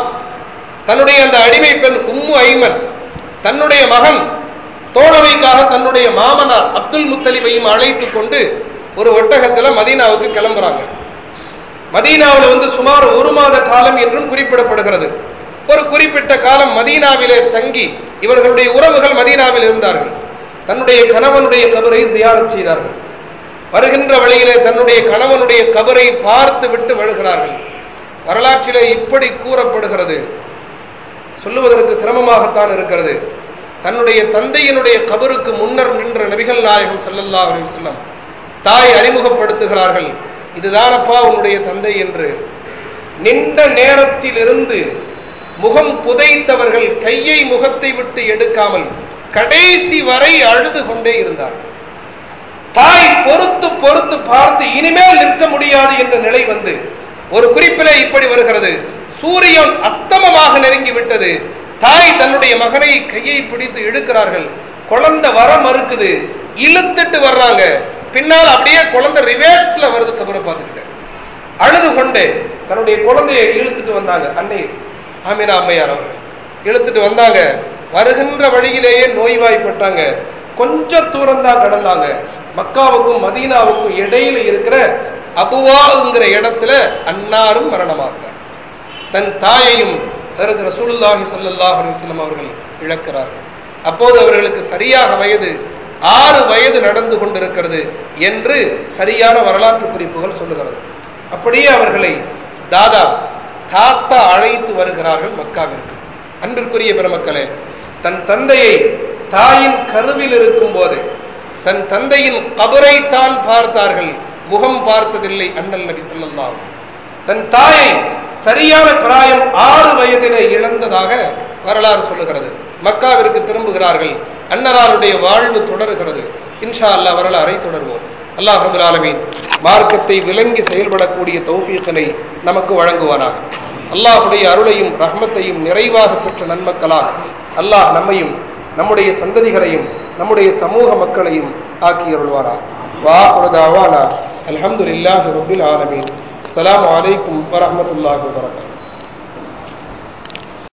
தன்னுடைய அந்த அடிமை பெண் உம்மு ஐமன் தன்னுடைய மகன் தோழமைக்காக தன்னுடைய மாமனார் அப்துல் முத்தலிபையும் அழைத்து கொண்டு ஒரு ஒட்டகத்தில் மதீனாவுக்கு கிளம்புறாங்க. மதீனாவில் வந்து சுமார் ஒரு மாத காலம் என்றும் குறிப்பிடப்படுகிறது. ஒரு குறிப்பிட்ட காலம் மதீனாவிலே தங்கி இவர்களுடைய உறவுகள் மதீனாவில் இருந்தார்கள். தன்னுடைய கணவனுடைய கபரை சியாரச் செய்தார்கள். வருகின்ற வழியிலே தன்னுடைய கணவனுடைய கபரை பார்த்து விட்டு வருகிறார்கள் வரலாற்றிலே இப்படி கூறப்படுகிறது. சொல்லுவதற்கு சிரமமாகத்தான் இருக்கிறது. தன்னுடைய தந்தையினுடைய கபருக்கு முன்னர் நின்ற நபிகள் நாயகம் ஸல்லல்லாஹு அலைஹி செல்லம் தாய் அறிமுகப்படுத்துகிறார்கள். இதுதானப்பா உன்னுடைய தந்தை என்று. நின்ற நேரத்திலிருந்து முகம் புதைத்தவர்கள் கையை முகத்தை விட்டு எடுக்காமல் கடைசி வரை அழுது கொண்டே இருந்தார். தாய் பொறுத்து பொறுத்து பார்த்து இனிமேல் நிற்க முடியாது என்ற நிலை வந்து ஒரு குறிப்பிலே இப்படி வருகிறது. சூரியன் அஸ்தமமாக நெருங்கி விட்டது. தாய் தன்னுடைய மகனை கையை பிடித்து இழுக்கிறார்கள் குழந்தை வர மறுக்குது. இழுத்துட்டு வர்றாங்க. பின்னால் அப்படியே குழந்தை ரிவேர்ஸ்ல வருது தவிர பார்த்துக்கிட்டு. அழுது கொண்டே தன்னுடைய குழந்தையை இழுத்துட்டு வந்தாங்க. அன்னை அமீனா அம்மையார் அவர்கள். இழுத்துட்டு வந்தாங்க. வருகின்ற வழியிலேயே நோய்வாய்ப்பட்டாங்க. கொஞ்சம் தூரம்தான் கடந்தாங்க. மக்காவுக்கும் மதீனாவுக்கும் இடையில இருக்கிற அபுவாங்கிற இடத்துல அன்னாரும் மரணமாகிறார். தன் தாயையும் ஹதரத் ரசூலுல்லாஹி சல்லாஹ் அலைஹி அவர்கள் இழக்கிறார்கள். அப்போது அவர்களுக்கு சரியாக வயது ஆறு வயது நடந்து கொண்டிருக்கிறது என்று சரியான வரலாற்று குறிப்புகள் சொல்லுகிறது. அப்படியே அவர்களை தாதா தாத்தா அழைத்து வருகிறார்கள் மக்காவிற்கு. அன்பிற்குரிய பெருமக்களே தன் தந்தையை தாயின் கருவில் இருக்கும் போது தன் தந்தையின் கபரை தான் பார்த்தார்கள் முகம் பார்த்ததில்லை அண்ணல் நபி சொல்லலாம் தன் தாயை சரியான பிராயம் ஆறு வயதிலே இழந்ததாக வரலாறு சொல்லுகிறது. மக்காவிற்கு திரும்புகிறார்கள் அன்னராருடைய வாழ்வு தொடருகிறது. இன்ஷா அல்லா வரலாறை தொடர்வோம். அல்லாஹ் ரபுல் ஆலமீன் மார்க்கத்தை விளங்கி செயல்படக்கூடிய தௌஃபீக்கனை நமக்கு வழங்குவானாக. அல்லாஹுடைய அருளையும் ரஹ்மத்தையும் நிறைவாக பெற்ற நன்மக்களாக அல்லாஹ் நம்மையும் நம்முடைய சந்ததிகளையும் நம்முடைய சமூக மக்களையும் ஆக்கி அருள்வாரா வாஹுரதாவானா அல்ஹம்துலில்லாஹி ரபுல் ஆலமீன். அலாம் அலைக்கும் வரமத்துல்லாஹி வரகாத்து